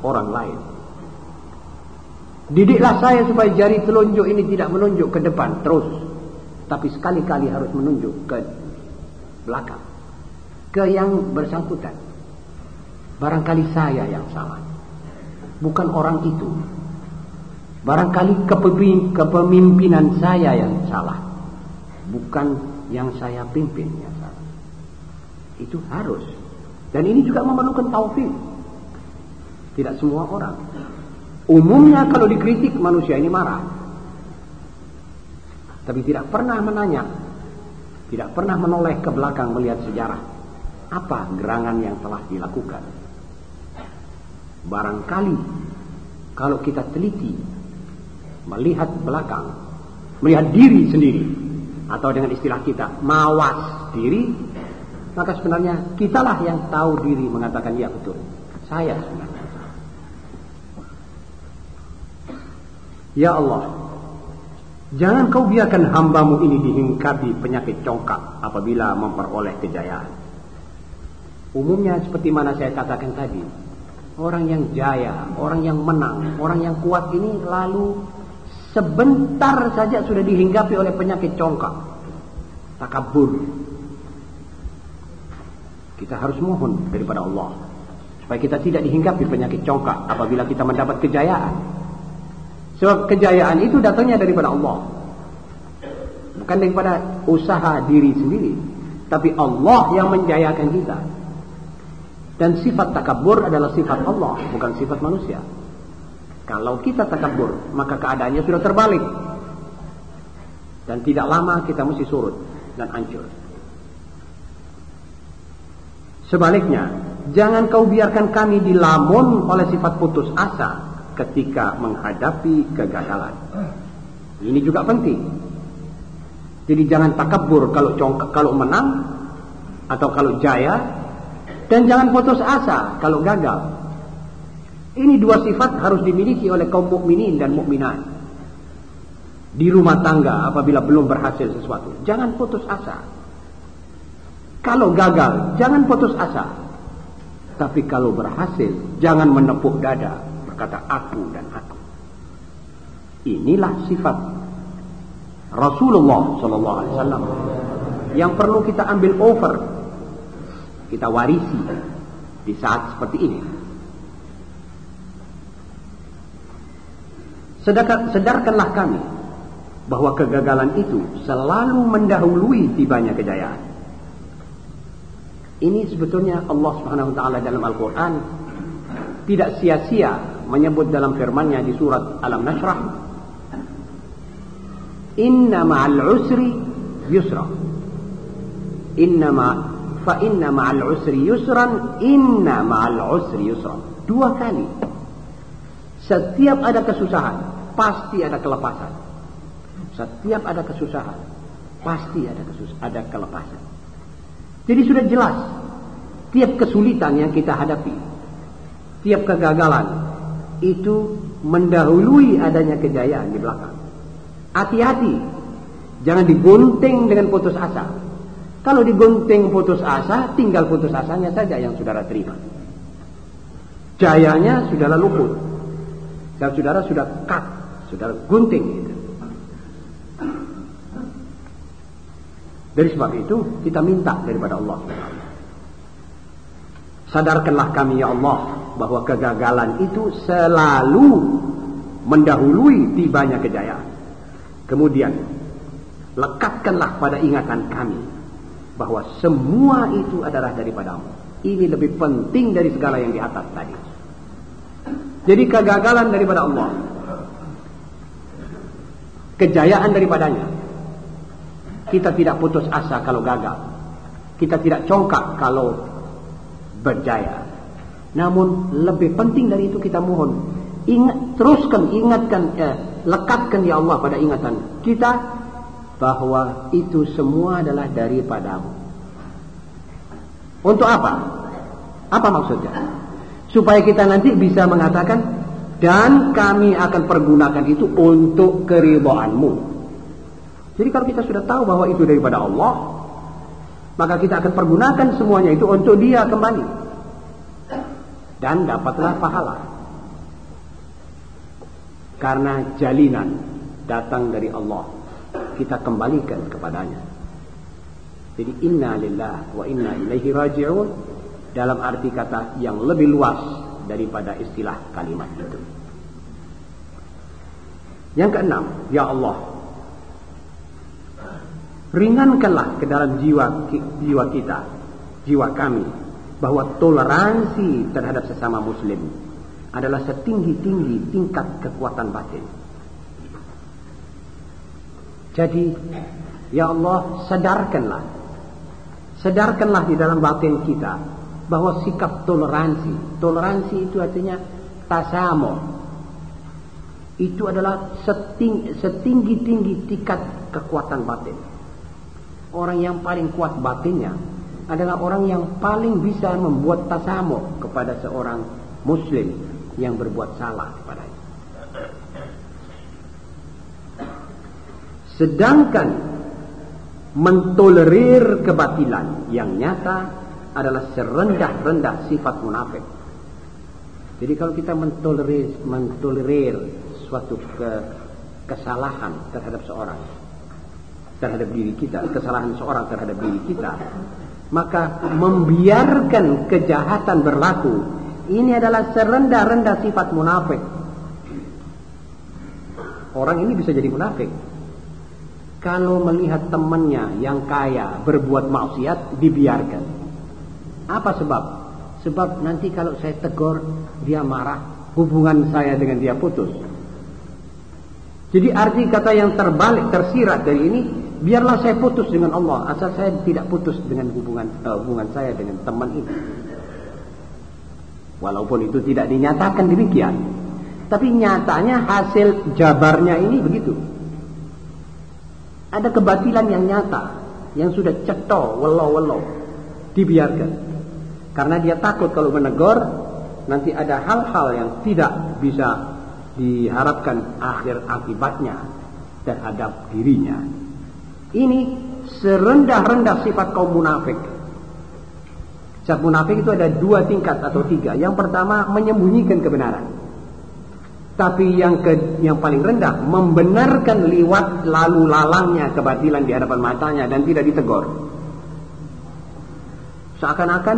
orang lain. Didiklah saya supaya jari telunjuk ini tidak menunjuk ke depan terus. Tapi sekali-kali harus menunjuk ke belakang. Ke yang bersangkutan. Barangkali saya yang salah. Bukan orang itu. Barangkali kepemimpinan saya yang salah. Bukan yang saya pimpin yang salah. Itu harus. Dan ini juga memerlukan taufik. Tidak semua orang Umumnya kalau dikritik manusia ini marah. Tapi tidak pernah menanya. Tidak pernah menoleh ke belakang melihat sejarah. Apa gerangan yang telah dilakukan. Barangkali kalau kita teliti melihat belakang, melihat diri sendiri atau dengan istilah kita mawas diri, maka sebenarnya kitalah yang tahu diri mengatakan ya betul. Saya sebenarnya Ya Allah, jangan kau biarkan hambamu ini dihingkapi penyakit congkak apabila memperoleh kejayaan. Umumnya seperti mana saya katakan tadi, orang yang jaya, orang yang menang, orang yang kuat ini lalu sebentar saja sudah dihinggapi oleh penyakit congkak. Takabur. Kita harus mohon daripada Allah supaya kita tidak dihinggapi penyakit congkak apabila kita mendapat kejayaan. Sebab kejayaan itu datangnya daripada Allah. Bukan daripada usaha diri sendiri. Tapi Allah yang menjayakan kita. Dan sifat takabur adalah sifat Allah, bukan sifat manusia. Kalau kita takabur, maka keadaannya sudah terbalik. Dan tidak lama kita mesti surut dan hancur. Sebaliknya, jangan kau biarkan kami dilamun oleh sifat putus asa ketika menghadapi kegagalan. Ini juga penting. Jadi jangan takabur kalau kalau menang atau kalau jaya dan jangan putus asa kalau gagal. Ini dua sifat harus dimiliki oleh kaum mukminin dan mukminat. Di rumah tangga apabila belum berhasil sesuatu, jangan putus asa. Kalau gagal, jangan putus asa. Tapi kalau berhasil, jangan menepuk dada kata aku dan aku. Inilah sifat Rasulullah Sallallahu Alaihi Wasallam yang perlu kita ambil over, kita warisi di saat seperti ini. Sedarkan, sedarkanlah kami bahwa kegagalan itu selalu mendahului tibanya kejayaan. Ini sebetulnya Allah Subhanahu wa taala dalam Al-Qur'an tidak sia-sia menyebut dalam firman-Nya di surat Alam Nasrah Inna ma'al usri yusra Inna fa inna ma'al usri yusran inna ma'al usri yusra dua kali setiap ada kesusahan pasti ada kelepasan setiap ada kesusahan pasti ada kesus ada kelepasan jadi sudah jelas tiap kesulitan yang kita hadapi tiap kegagalan itu mendahului adanya kejayaan di belakang. Hati-hati, jangan digunting dengan putus asa. Kalau digunting putus asa, tinggal putus asanya saja yang saudara terima. Jayanya sudah luput. Dan saudara sudah cut, saudara gunting. Gitu. Dari sebab itu, kita minta daripada Allah. Sadarkanlah kami ya Allah bahwa kegagalan itu selalu mendahului tibanya kejayaan. Kemudian, lekatkanlah pada ingatan kami bahwa semua itu adalah daripadamu. Ini lebih penting dari segala yang di atas tadi. Jadi kegagalan daripada Allah. Kejayaan daripadanya. Kita tidak putus asa kalau gagal. Kita tidak congkak kalau berjaya. Namun lebih penting dari itu kita mohon Ingat, teruskan, ingatkan, eh, lekatkan ya Allah pada ingatan kita bahwa itu semua adalah daripadamu. Untuk apa? Apa maksudnya? Supaya kita nanti bisa mengatakan dan kami akan pergunakan itu untuk keridhaanmu. Jadi kalau kita sudah tahu bahwa itu daripada Allah, maka kita akan pergunakan semuanya itu untuk dia kembali. Dan dapatlah pahala. Karena jalinan datang dari Allah. Kita kembalikan kepadanya. Jadi inna lillah wa inna ilaihi raji'un dalam arti kata yang lebih luas daripada istilah kalimat itu. Yang keenam, ya Allah, ringankanlah ke dalam jiwa jiwa kita, jiwa kami bahwa toleransi terhadap sesama muslim adalah setinggi-tinggi tingkat kekuatan batin. Jadi, ya Allah, sadarkanlah. Sadarkanlah di dalam batin kita bahwa sikap toleransi, toleransi itu artinya tasamo. Itu adalah setinggi-tinggi tingkat kekuatan batin orang yang paling kuat batinnya adalah orang yang paling bisa membuat tasamu kepada seorang muslim yang berbuat salah kepadanya. Sedangkan mentolerir kebatilan yang nyata adalah serendah-rendah sifat munafik. Jadi kalau kita mentolerir, mentolerir suatu ke, kesalahan terhadap seorang, terhadap diri kita, kesalahan seorang terhadap diri kita, maka membiarkan kejahatan berlaku ini adalah serendah-rendah sifat munafik. Orang ini bisa jadi munafik. Kalau melihat temannya yang kaya berbuat maksiat dibiarkan. Apa sebab? Sebab nanti kalau saya tegur dia marah, hubungan saya dengan dia putus. Jadi arti kata yang terbalik tersirat dari ini biarlah saya putus dengan Allah asal saya tidak putus dengan hubungan uh, hubungan saya dengan teman ini walaupun itu tidak dinyatakan demikian tapi nyatanya hasil jabarnya ini begitu ada kebatilan yang nyata yang sudah ceto welo-welo dibiarkan karena dia takut kalau menegur nanti ada hal-hal yang tidak bisa diharapkan akhir akibatnya terhadap dirinya ini serendah-rendah sifat kaum munafik. Sifat munafik itu ada dua tingkat atau tiga. Yang pertama menyembunyikan kebenaran. Tapi yang ke, yang paling rendah membenarkan liwat lalu lalangnya kebatilan di hadapan matanya dan tidak ditegur. Seakan-akan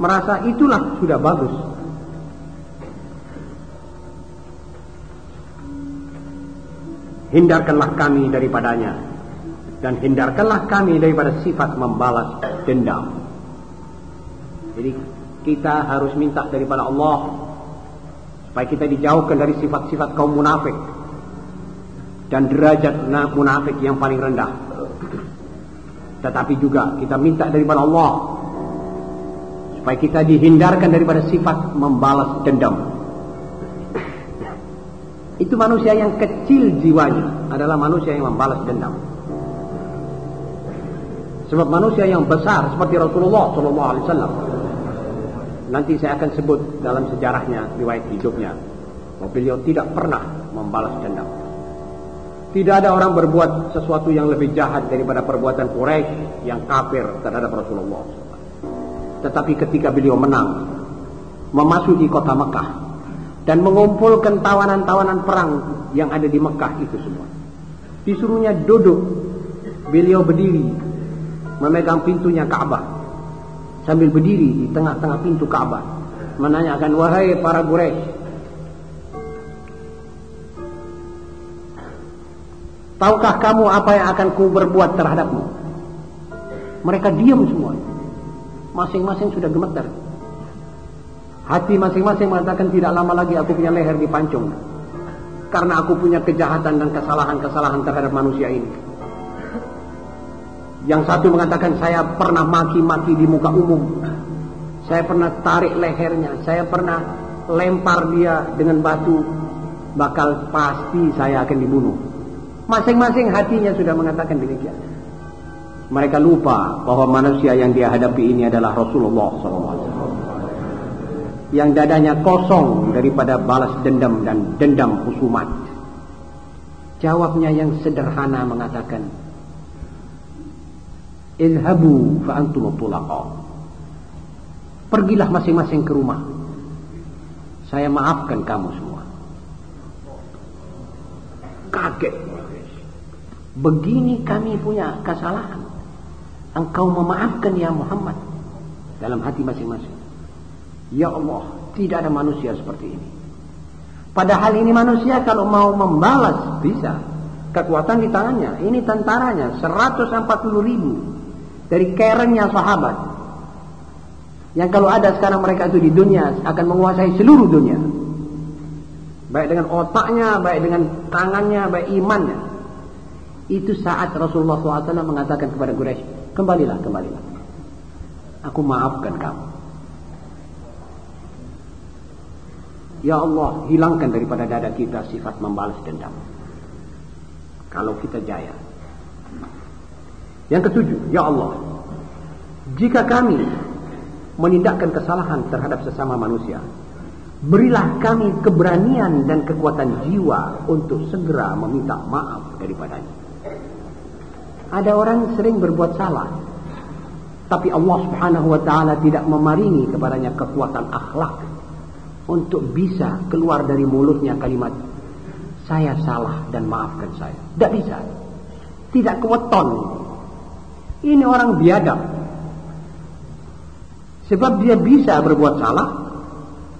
merasa itulah sudah bagus. Hindarkanlah kami daripadanya dan hindarkanlah kami daripada sifat membalas dendam. Jadi kita harus minta daripada Allah supaya kita dijauhkan dari sifat-sifat kaum munafik dan derajat munafik yang paling rendah. Tetapi juga kita minta daripada Allah supaya kita dihindarkan daripada sifat membalas dendam. Itu manusia yang kecil jiwanya adalah manusia yang membalas dendam. Sebab manusia yang besar seperti Rasulullah Shallallahu Alaihi Wasallam nanti saya akan sebut dalam sejarahnya riwayat hidupnya bahwa beliau tidak pernah membalas dendam. Tidak ada orang berbuat sesuatu yang lebih jahat daripada perbuatan Quraisy yang kafir terhadap Rasulullah. Tetapi ketika beliau menang, memasuki kota Mekah dan mengumpulkan tawanan-tawanan perang yang ada di Mekah itu semua. Disuruhnya duduk, beliau berdiri memegang pintunya Ka'bah sambil berdiri di tengah-tengah pintu Ka'bah menanyakan wahai para Quraisy Tahukah kamu apa yang akan ku berbuat terhadapmu? Mereka diam semua. Masing-masing sudah gemetar. Hati masing-masing mengatakan tidak lama lagi aku punya leher dipancung. Karena aku punya kejahatan dan kesalahan-kesalahan terhadap manusia ini. Yang satu mengatakan saya pernah maki-maki di muka umum. Saya pernah tarik lehernya, saya pernah lempar dia dengan batu bakal pasti saya akan dibunuh. Masing-masing hatinya sudah mengatakan demikian. Mereka lupa bahwa manusia yang dia hadapi ini adalah Rasulullah SAW. Yang dadanya kosong daripada balas dendam dan dendam husumat. Jawabnya yang sederhana mengatakan, Ilhabu fa'antum tulaqa. Pergilah masing-masing ke rumah. Saya maafkan kamu semua. Kaget. Begini kami punya kesalahan. Engkau memaafkan ya Muhammad. Dalam hati masing-masing. Ya Allah, tidak ada manusia seperti ini. Padahal ini manusia kalau mau membalas bisa. Kekuatan di tangannya. Ini tentaranya 140 ribu. Dari kerennya sahabat. Yang kalau ada sekarang mereka itu di dunia akan menguasai seluruh dunia. Baik dengan otaknya, baik dengan tangannya, baik imannya. Itu saat Rasulullah SAW mengatakan kepada Quraisy, kembalilah, kembalilah. Aku maafkan kamu. Ya Allah, hilangkan daripada dada kita sifat membalas dendam. Kalau kita jaya. Yang ketujuh, Ya Allah, jika kami menindakkan kesalahan terhadap sesama manusia, berilah kami keberanian dan kekuatan jiwa untuk segera meminta maaf daripadanya. Ada orang sering berbuat salah, tapi Allah Subhanahu wa taala tidak memaringi kepadanya kekuatan akhlak untuk bisa keluar dari mulutnya kalimat saya salah dan maafkan saya. Tidak bisa. Tidak keweton. Ini orang biadab. Sebab dia bisa berbuat salah,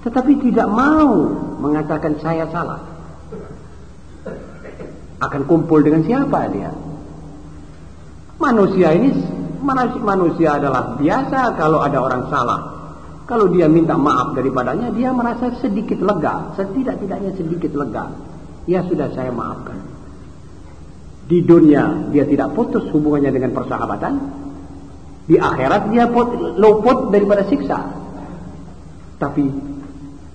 tetapi tidak mau mengatakan saya salah. Akan kumpul dengan siapa dia? Manusia ini manusia adalah biasa kalau ada orang salah kalau dia minta maaf daripadanya, dia merasa sedikit lega. Setidak-tidaknya sedikit lega. Ya sudah saya maafkan. Di dunia dia tidak putus hubungannya dengan persahabatan. Di akhirat dia luput daripada siksa. Tapi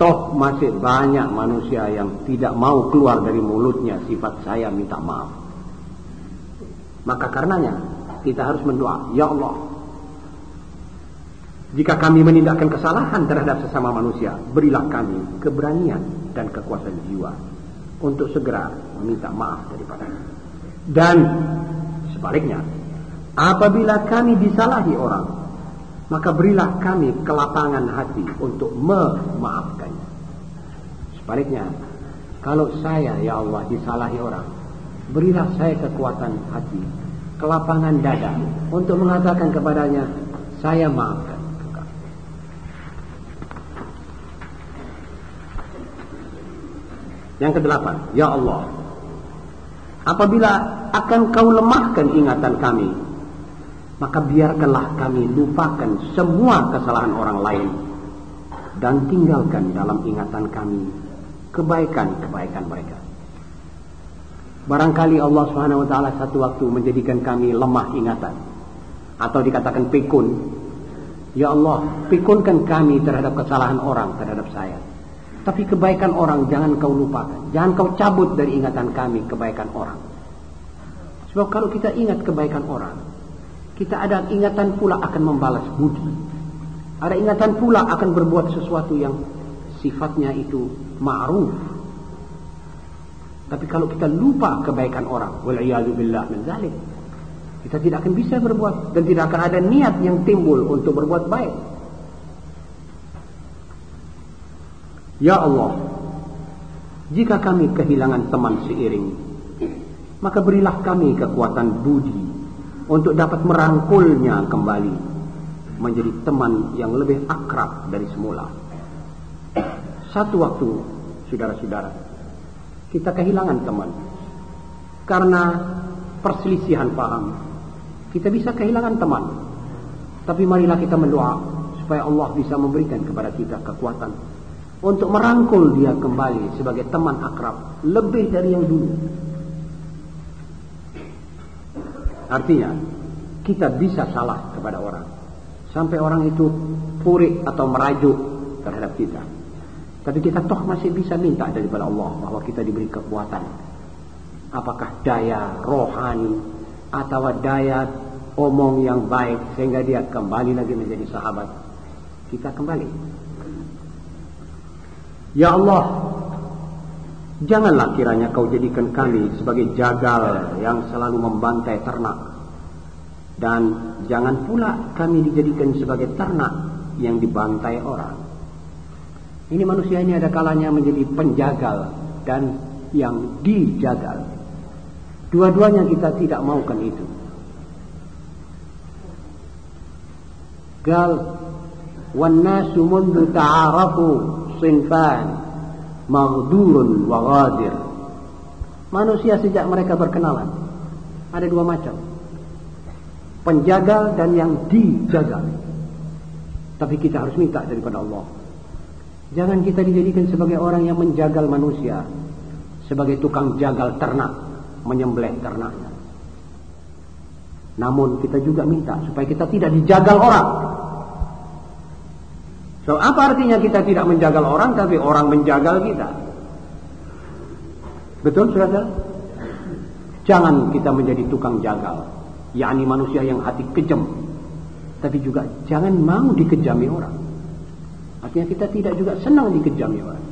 toh masih banyak manusia yang tidak mau keluar dari mulutnya sifat saya minta maaf. Maka karenanya kita harus mendoa, Ya Allah, jika kami menindakkan kesalahan terhadap sesama manusia, berilah kami keberanian dan kekuasaan jiwa untuk segera meminta maaf daripada Dan sebaliknya, apabila kami disalahi orang, maka berilah kami kelapangan hati untuk memaafkannya. Sebaliknya, kalau saya ya Allah disalahi orang, berilah saya kekuatan hati, kelapangan dada untuk mengatakan kepadanya, saya maafkan. Yang kedelapan, Ya Allah, apabila akan kau lemahkan ingatan kami, maka biarkanlah kami lupakan semua kesalahan orang lain dan tinggalkan dalam ingatan kami kebaikan-kebaikan mereka. Barangkali Allah Subhanahu wa taala satu waktu menjadikan kami lemah ingatan atau dikatakan pikun. Ya Allah, pikunkan kami terhadap kesalahan orang terhadap saya. Tapi kebaikan orang jangan kau lupakan. Jangan kau cabut dari ingatan kami kebaikan orang. Sebab kalau kita ingat kebaikan orang, kita ada ingatan pula akan membalas budi. Ada ingatan pula akan berbuat sesuatu yang sifatnya itu ma'ruf. Tapi kalau kita lupa kebaikan orang, billah. Kita tidak akan bisa berbuat dan tidak akan ada niat yang timbul untuk berbuat baik. Ya Allah, jika kami kehilangan teman seiring, maka berilah kami kekuatan budi untuk dapat merangkulnya kembali menjadi teman yang lebih akrab dari semula. Satu waktu, saudara-saudara, kita kehilangan teman karena perselisihan paham. Kita bisa kehilangan teman, tapi marilah kita mendoa supaya Allah bisa memberikan kepada kita kekuatan untuk merangkul dia kembali sebagai teman akrab lebih dari yang dulu. Artinya, kita bisa salah kepada orang sampai orang itu purik atau merajuk terhadap kita. Tapi kita toh masih bisa minta daripada Allah bahwa kita diberi kekuatan. Apakah daya rohani atau daya omong yang baik sehingga dia kembali lagi menjadi sahabat. Kita kembali. Ya Allah, janganlah kiranya kau jadikan kami sebagai jagal yang selalu membantai ternak. Dan jangan pula kami dijadikan sebagai ternak yang dibantai orang. Ini manusia ini ada kalanya menjadi penjagal dan yang dijagal. Dua-duanya kita tidak maukan itu. قال والناس منذ تعارفوا صنفان مغدور وغادر manusia sejak mereka berkenalan ada dua macam penjagal dan yang dijagal tapi kita harus minta daripada Allah jangan kita dijadikan sebagai orang yang menjagal manusia sebagai tukang jagal ternak menyembelih ternaknya namun kita juga minta supaya kita tidak dijagal orang. So apa artinya kita tidak menjagal orang tapi orang menjagal kita? Betul saudara? Jangan kita menjadi tukang jagal, yakni manusia yang hati kejam. Tapi juga jangan mau dikejami orang. Artinya kita tidak juga senang dikejami orang.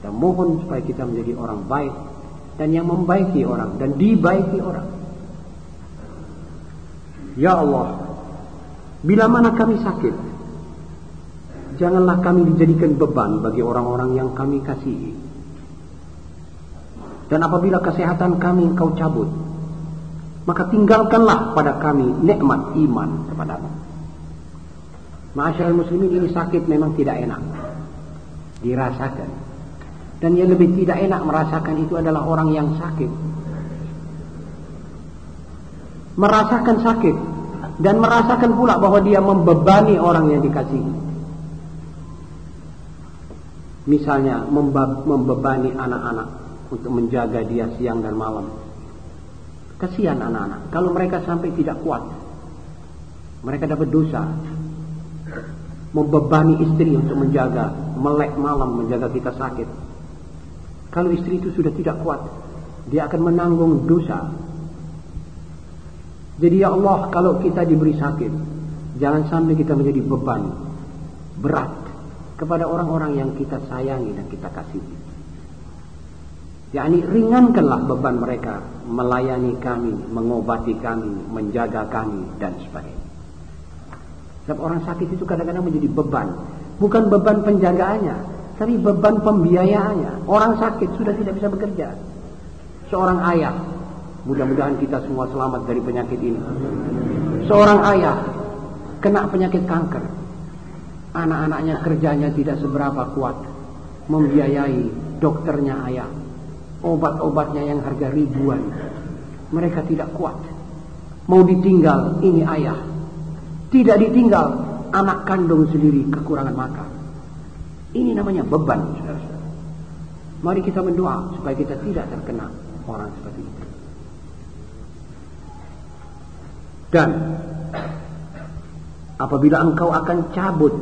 Kita mohon supaya kita menjadi orang baik dan yang membaiki orang dan dibaiki orang. Ya Allah, bila mana kami sakit, janganlah kami dijadikan beban bagi orang-orang yang kami kasihi. Dan apabila kesehatan kami engkau cabut, maka tinggalkanlah pada kami nikmat iman kepadamu. Masyarakat muslimin ini sakit memang tidak enak. Dirasakan. Dan yang lebih tidak enak merasakan itu adalah orang yang sakit merasakan sakit dan merasakan pula bahwa dia membebani orang yang dikasihi. Misalnya membebani anak-anak untuk menjaga dia siang dan malam. Kasihan anak-anak. Kalau mereka sampai tidak kuat, mereka dapat dosa. Membebani istri untuk menjaga, melek malam menjaga kita sakit. Kalau istri itu sudah tidak kuat, dia akan menanggung dosa jadi ya Allah kalau kita diberi sakit Jangan sampai kita menjadi beban Berat Kepada orang-orang yang kita sayangi dan kita kasihi. Yakni ringankanlah beban mereka Melayani kami, mengobati kami Menjaga kami dan sebagainya. Sebab orang sakit itu kadang-kadang menjadi beban. Bukan beban penjagaannya Tapi beban pembiayaannya. Orang sakit sudah tidak bisa bekerja. Seorang ayah Mudah-mudahan kita semua selamat dari penyakit ini. Seorang ayah kena penyakit kanker. Anak-anaknya kerjanya tidak seberapa kuat. Membiayai dokternya ayah. Obat-obatnya yang harga ribuan. Mereka tidak kuat. Mau ditinggal, ini ayah. Tidak ditinggal, anak kandung sendiri kekurangan makan. Ini namanya beban. Mari kita mendoa supaya kita tidak terkena orang seperti itu. Dan apabila engkau akan cabut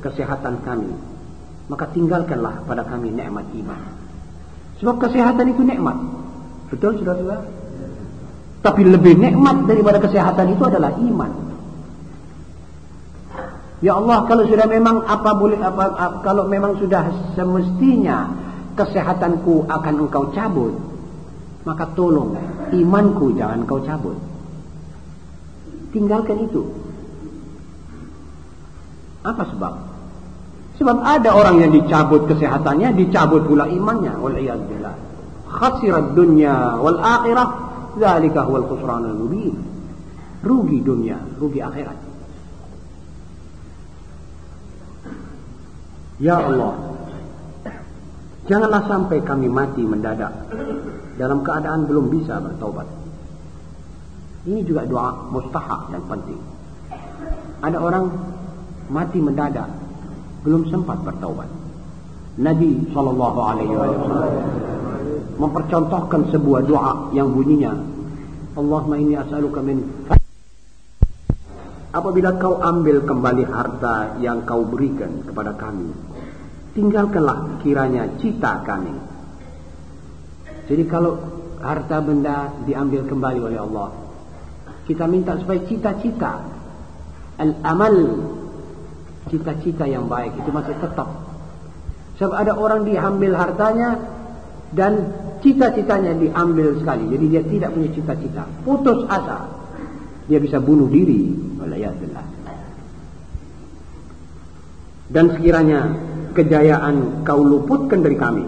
kesehatan kami, maka tinggalkanlah pada kami nikmat iman. Sebab kesehatan itu nikmat. Betul saudara-saudara? Tapi lebih nikmat daripada kesehatan itu adalah iman. Ya Allah, kalau sudah memang apa boleh apa, apa kalau memang sudah semestinya kesehatanku akan engkau cabut, maka tolong imanku jangan engkau cabut. Tinggalkan itu. Apa sebab? Sebab ada orang yang dicabut kesehatannya, dicabut pula imannya. Wal'iyadillah. Khasirat dunya wal akhirah. Zalika huwal khusranul mubin. Rugi dunia, rugi akhirat. Ya Allah, janganlah sampai kami mati mendadak dalam keadaan belum bisa bertobat. Ini juga doa mustahak dan penting. Ada orang mati mendadak, belum sempat bertaubat. Nabi Shallallahu Alaihi Wasallam mempercontohkan sebuah doa yang bunyinya, Allahumma inni as'aluka min Apabila kau ambil kembali harta yang kau berikan kepada kami, tinggalkanlah kiranya cita kami. Jadi kalau harta benda diambil kembali oleh Allah, kita minta supaya cita-cita, al-amal, cita-cita yang baik itu masih tetap. Sebab ada orang diambil hartanya dan cita-citanya diambil sekali. Jadi dia tidak punya cita-cita. Putus asa. Dia bisa bunuh diri. Walayatullah. Dan sekiranya kejayaan kau luputkan dari kami.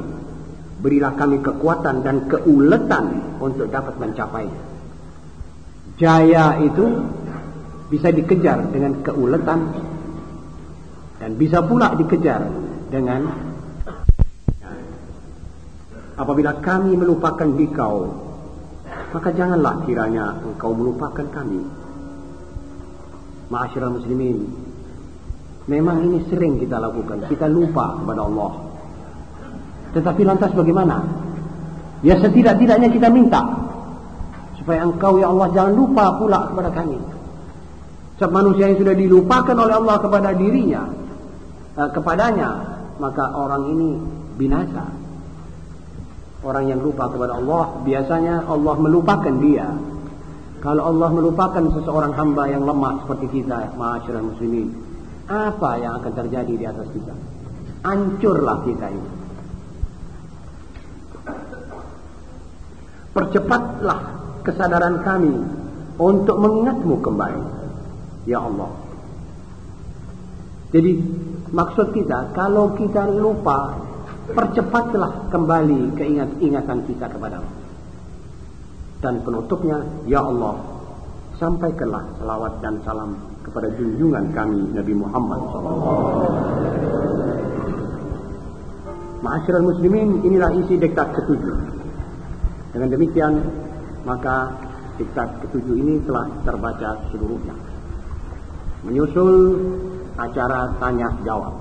Berilah kami kekuatan dan keuletan untuk dapat mencapainya. Jaya itu bisa dikejar dengan keuletan dan bisa pula dikejar dengan apabila kami melupakan dikau maka janganlah kiranya engkau melupakan kami Ma'asyiral muslimin Memang ini sering kita lakukan. Kita lupa kepada Allah. Tetapi lantas bagaimana? Ya setidak-tidaknya kita minta. Supaya engkau ya Allah jangan lupa pula kepada kami. Sebab manusia yang sudah dilupakan oleh Allah kepada dirinya. Eh, kepadanya. Maka orang ini binasa. Orang yang lupa kepada Allah. Biasanya Allah melupakan dia. Kalau Allah melupakan seseorang hamba yang lemah seperti kita. Ma'asyiral muslimin apa yang akan terjadi di atas kita? Hancurlah kita ini. Percepatlah kesadaran kami untuk mengingatmu kembali. Ya Allah. Jadi maksud kita kalau kita lupa percepatlah kembali keingat-ingatan kita kepada Allah. Dan penutupnya, Ya Allah, sampaikanlah selawat dan salam kepada junjungan kami Nabi Muhammad SAW. Ma'asyiral muslimin, inilah isi diktat ketujuh. Dengan demikian, maka diktat ketujuh ini telah terbaca seluruhnya. Menyusul acara tanya jawab.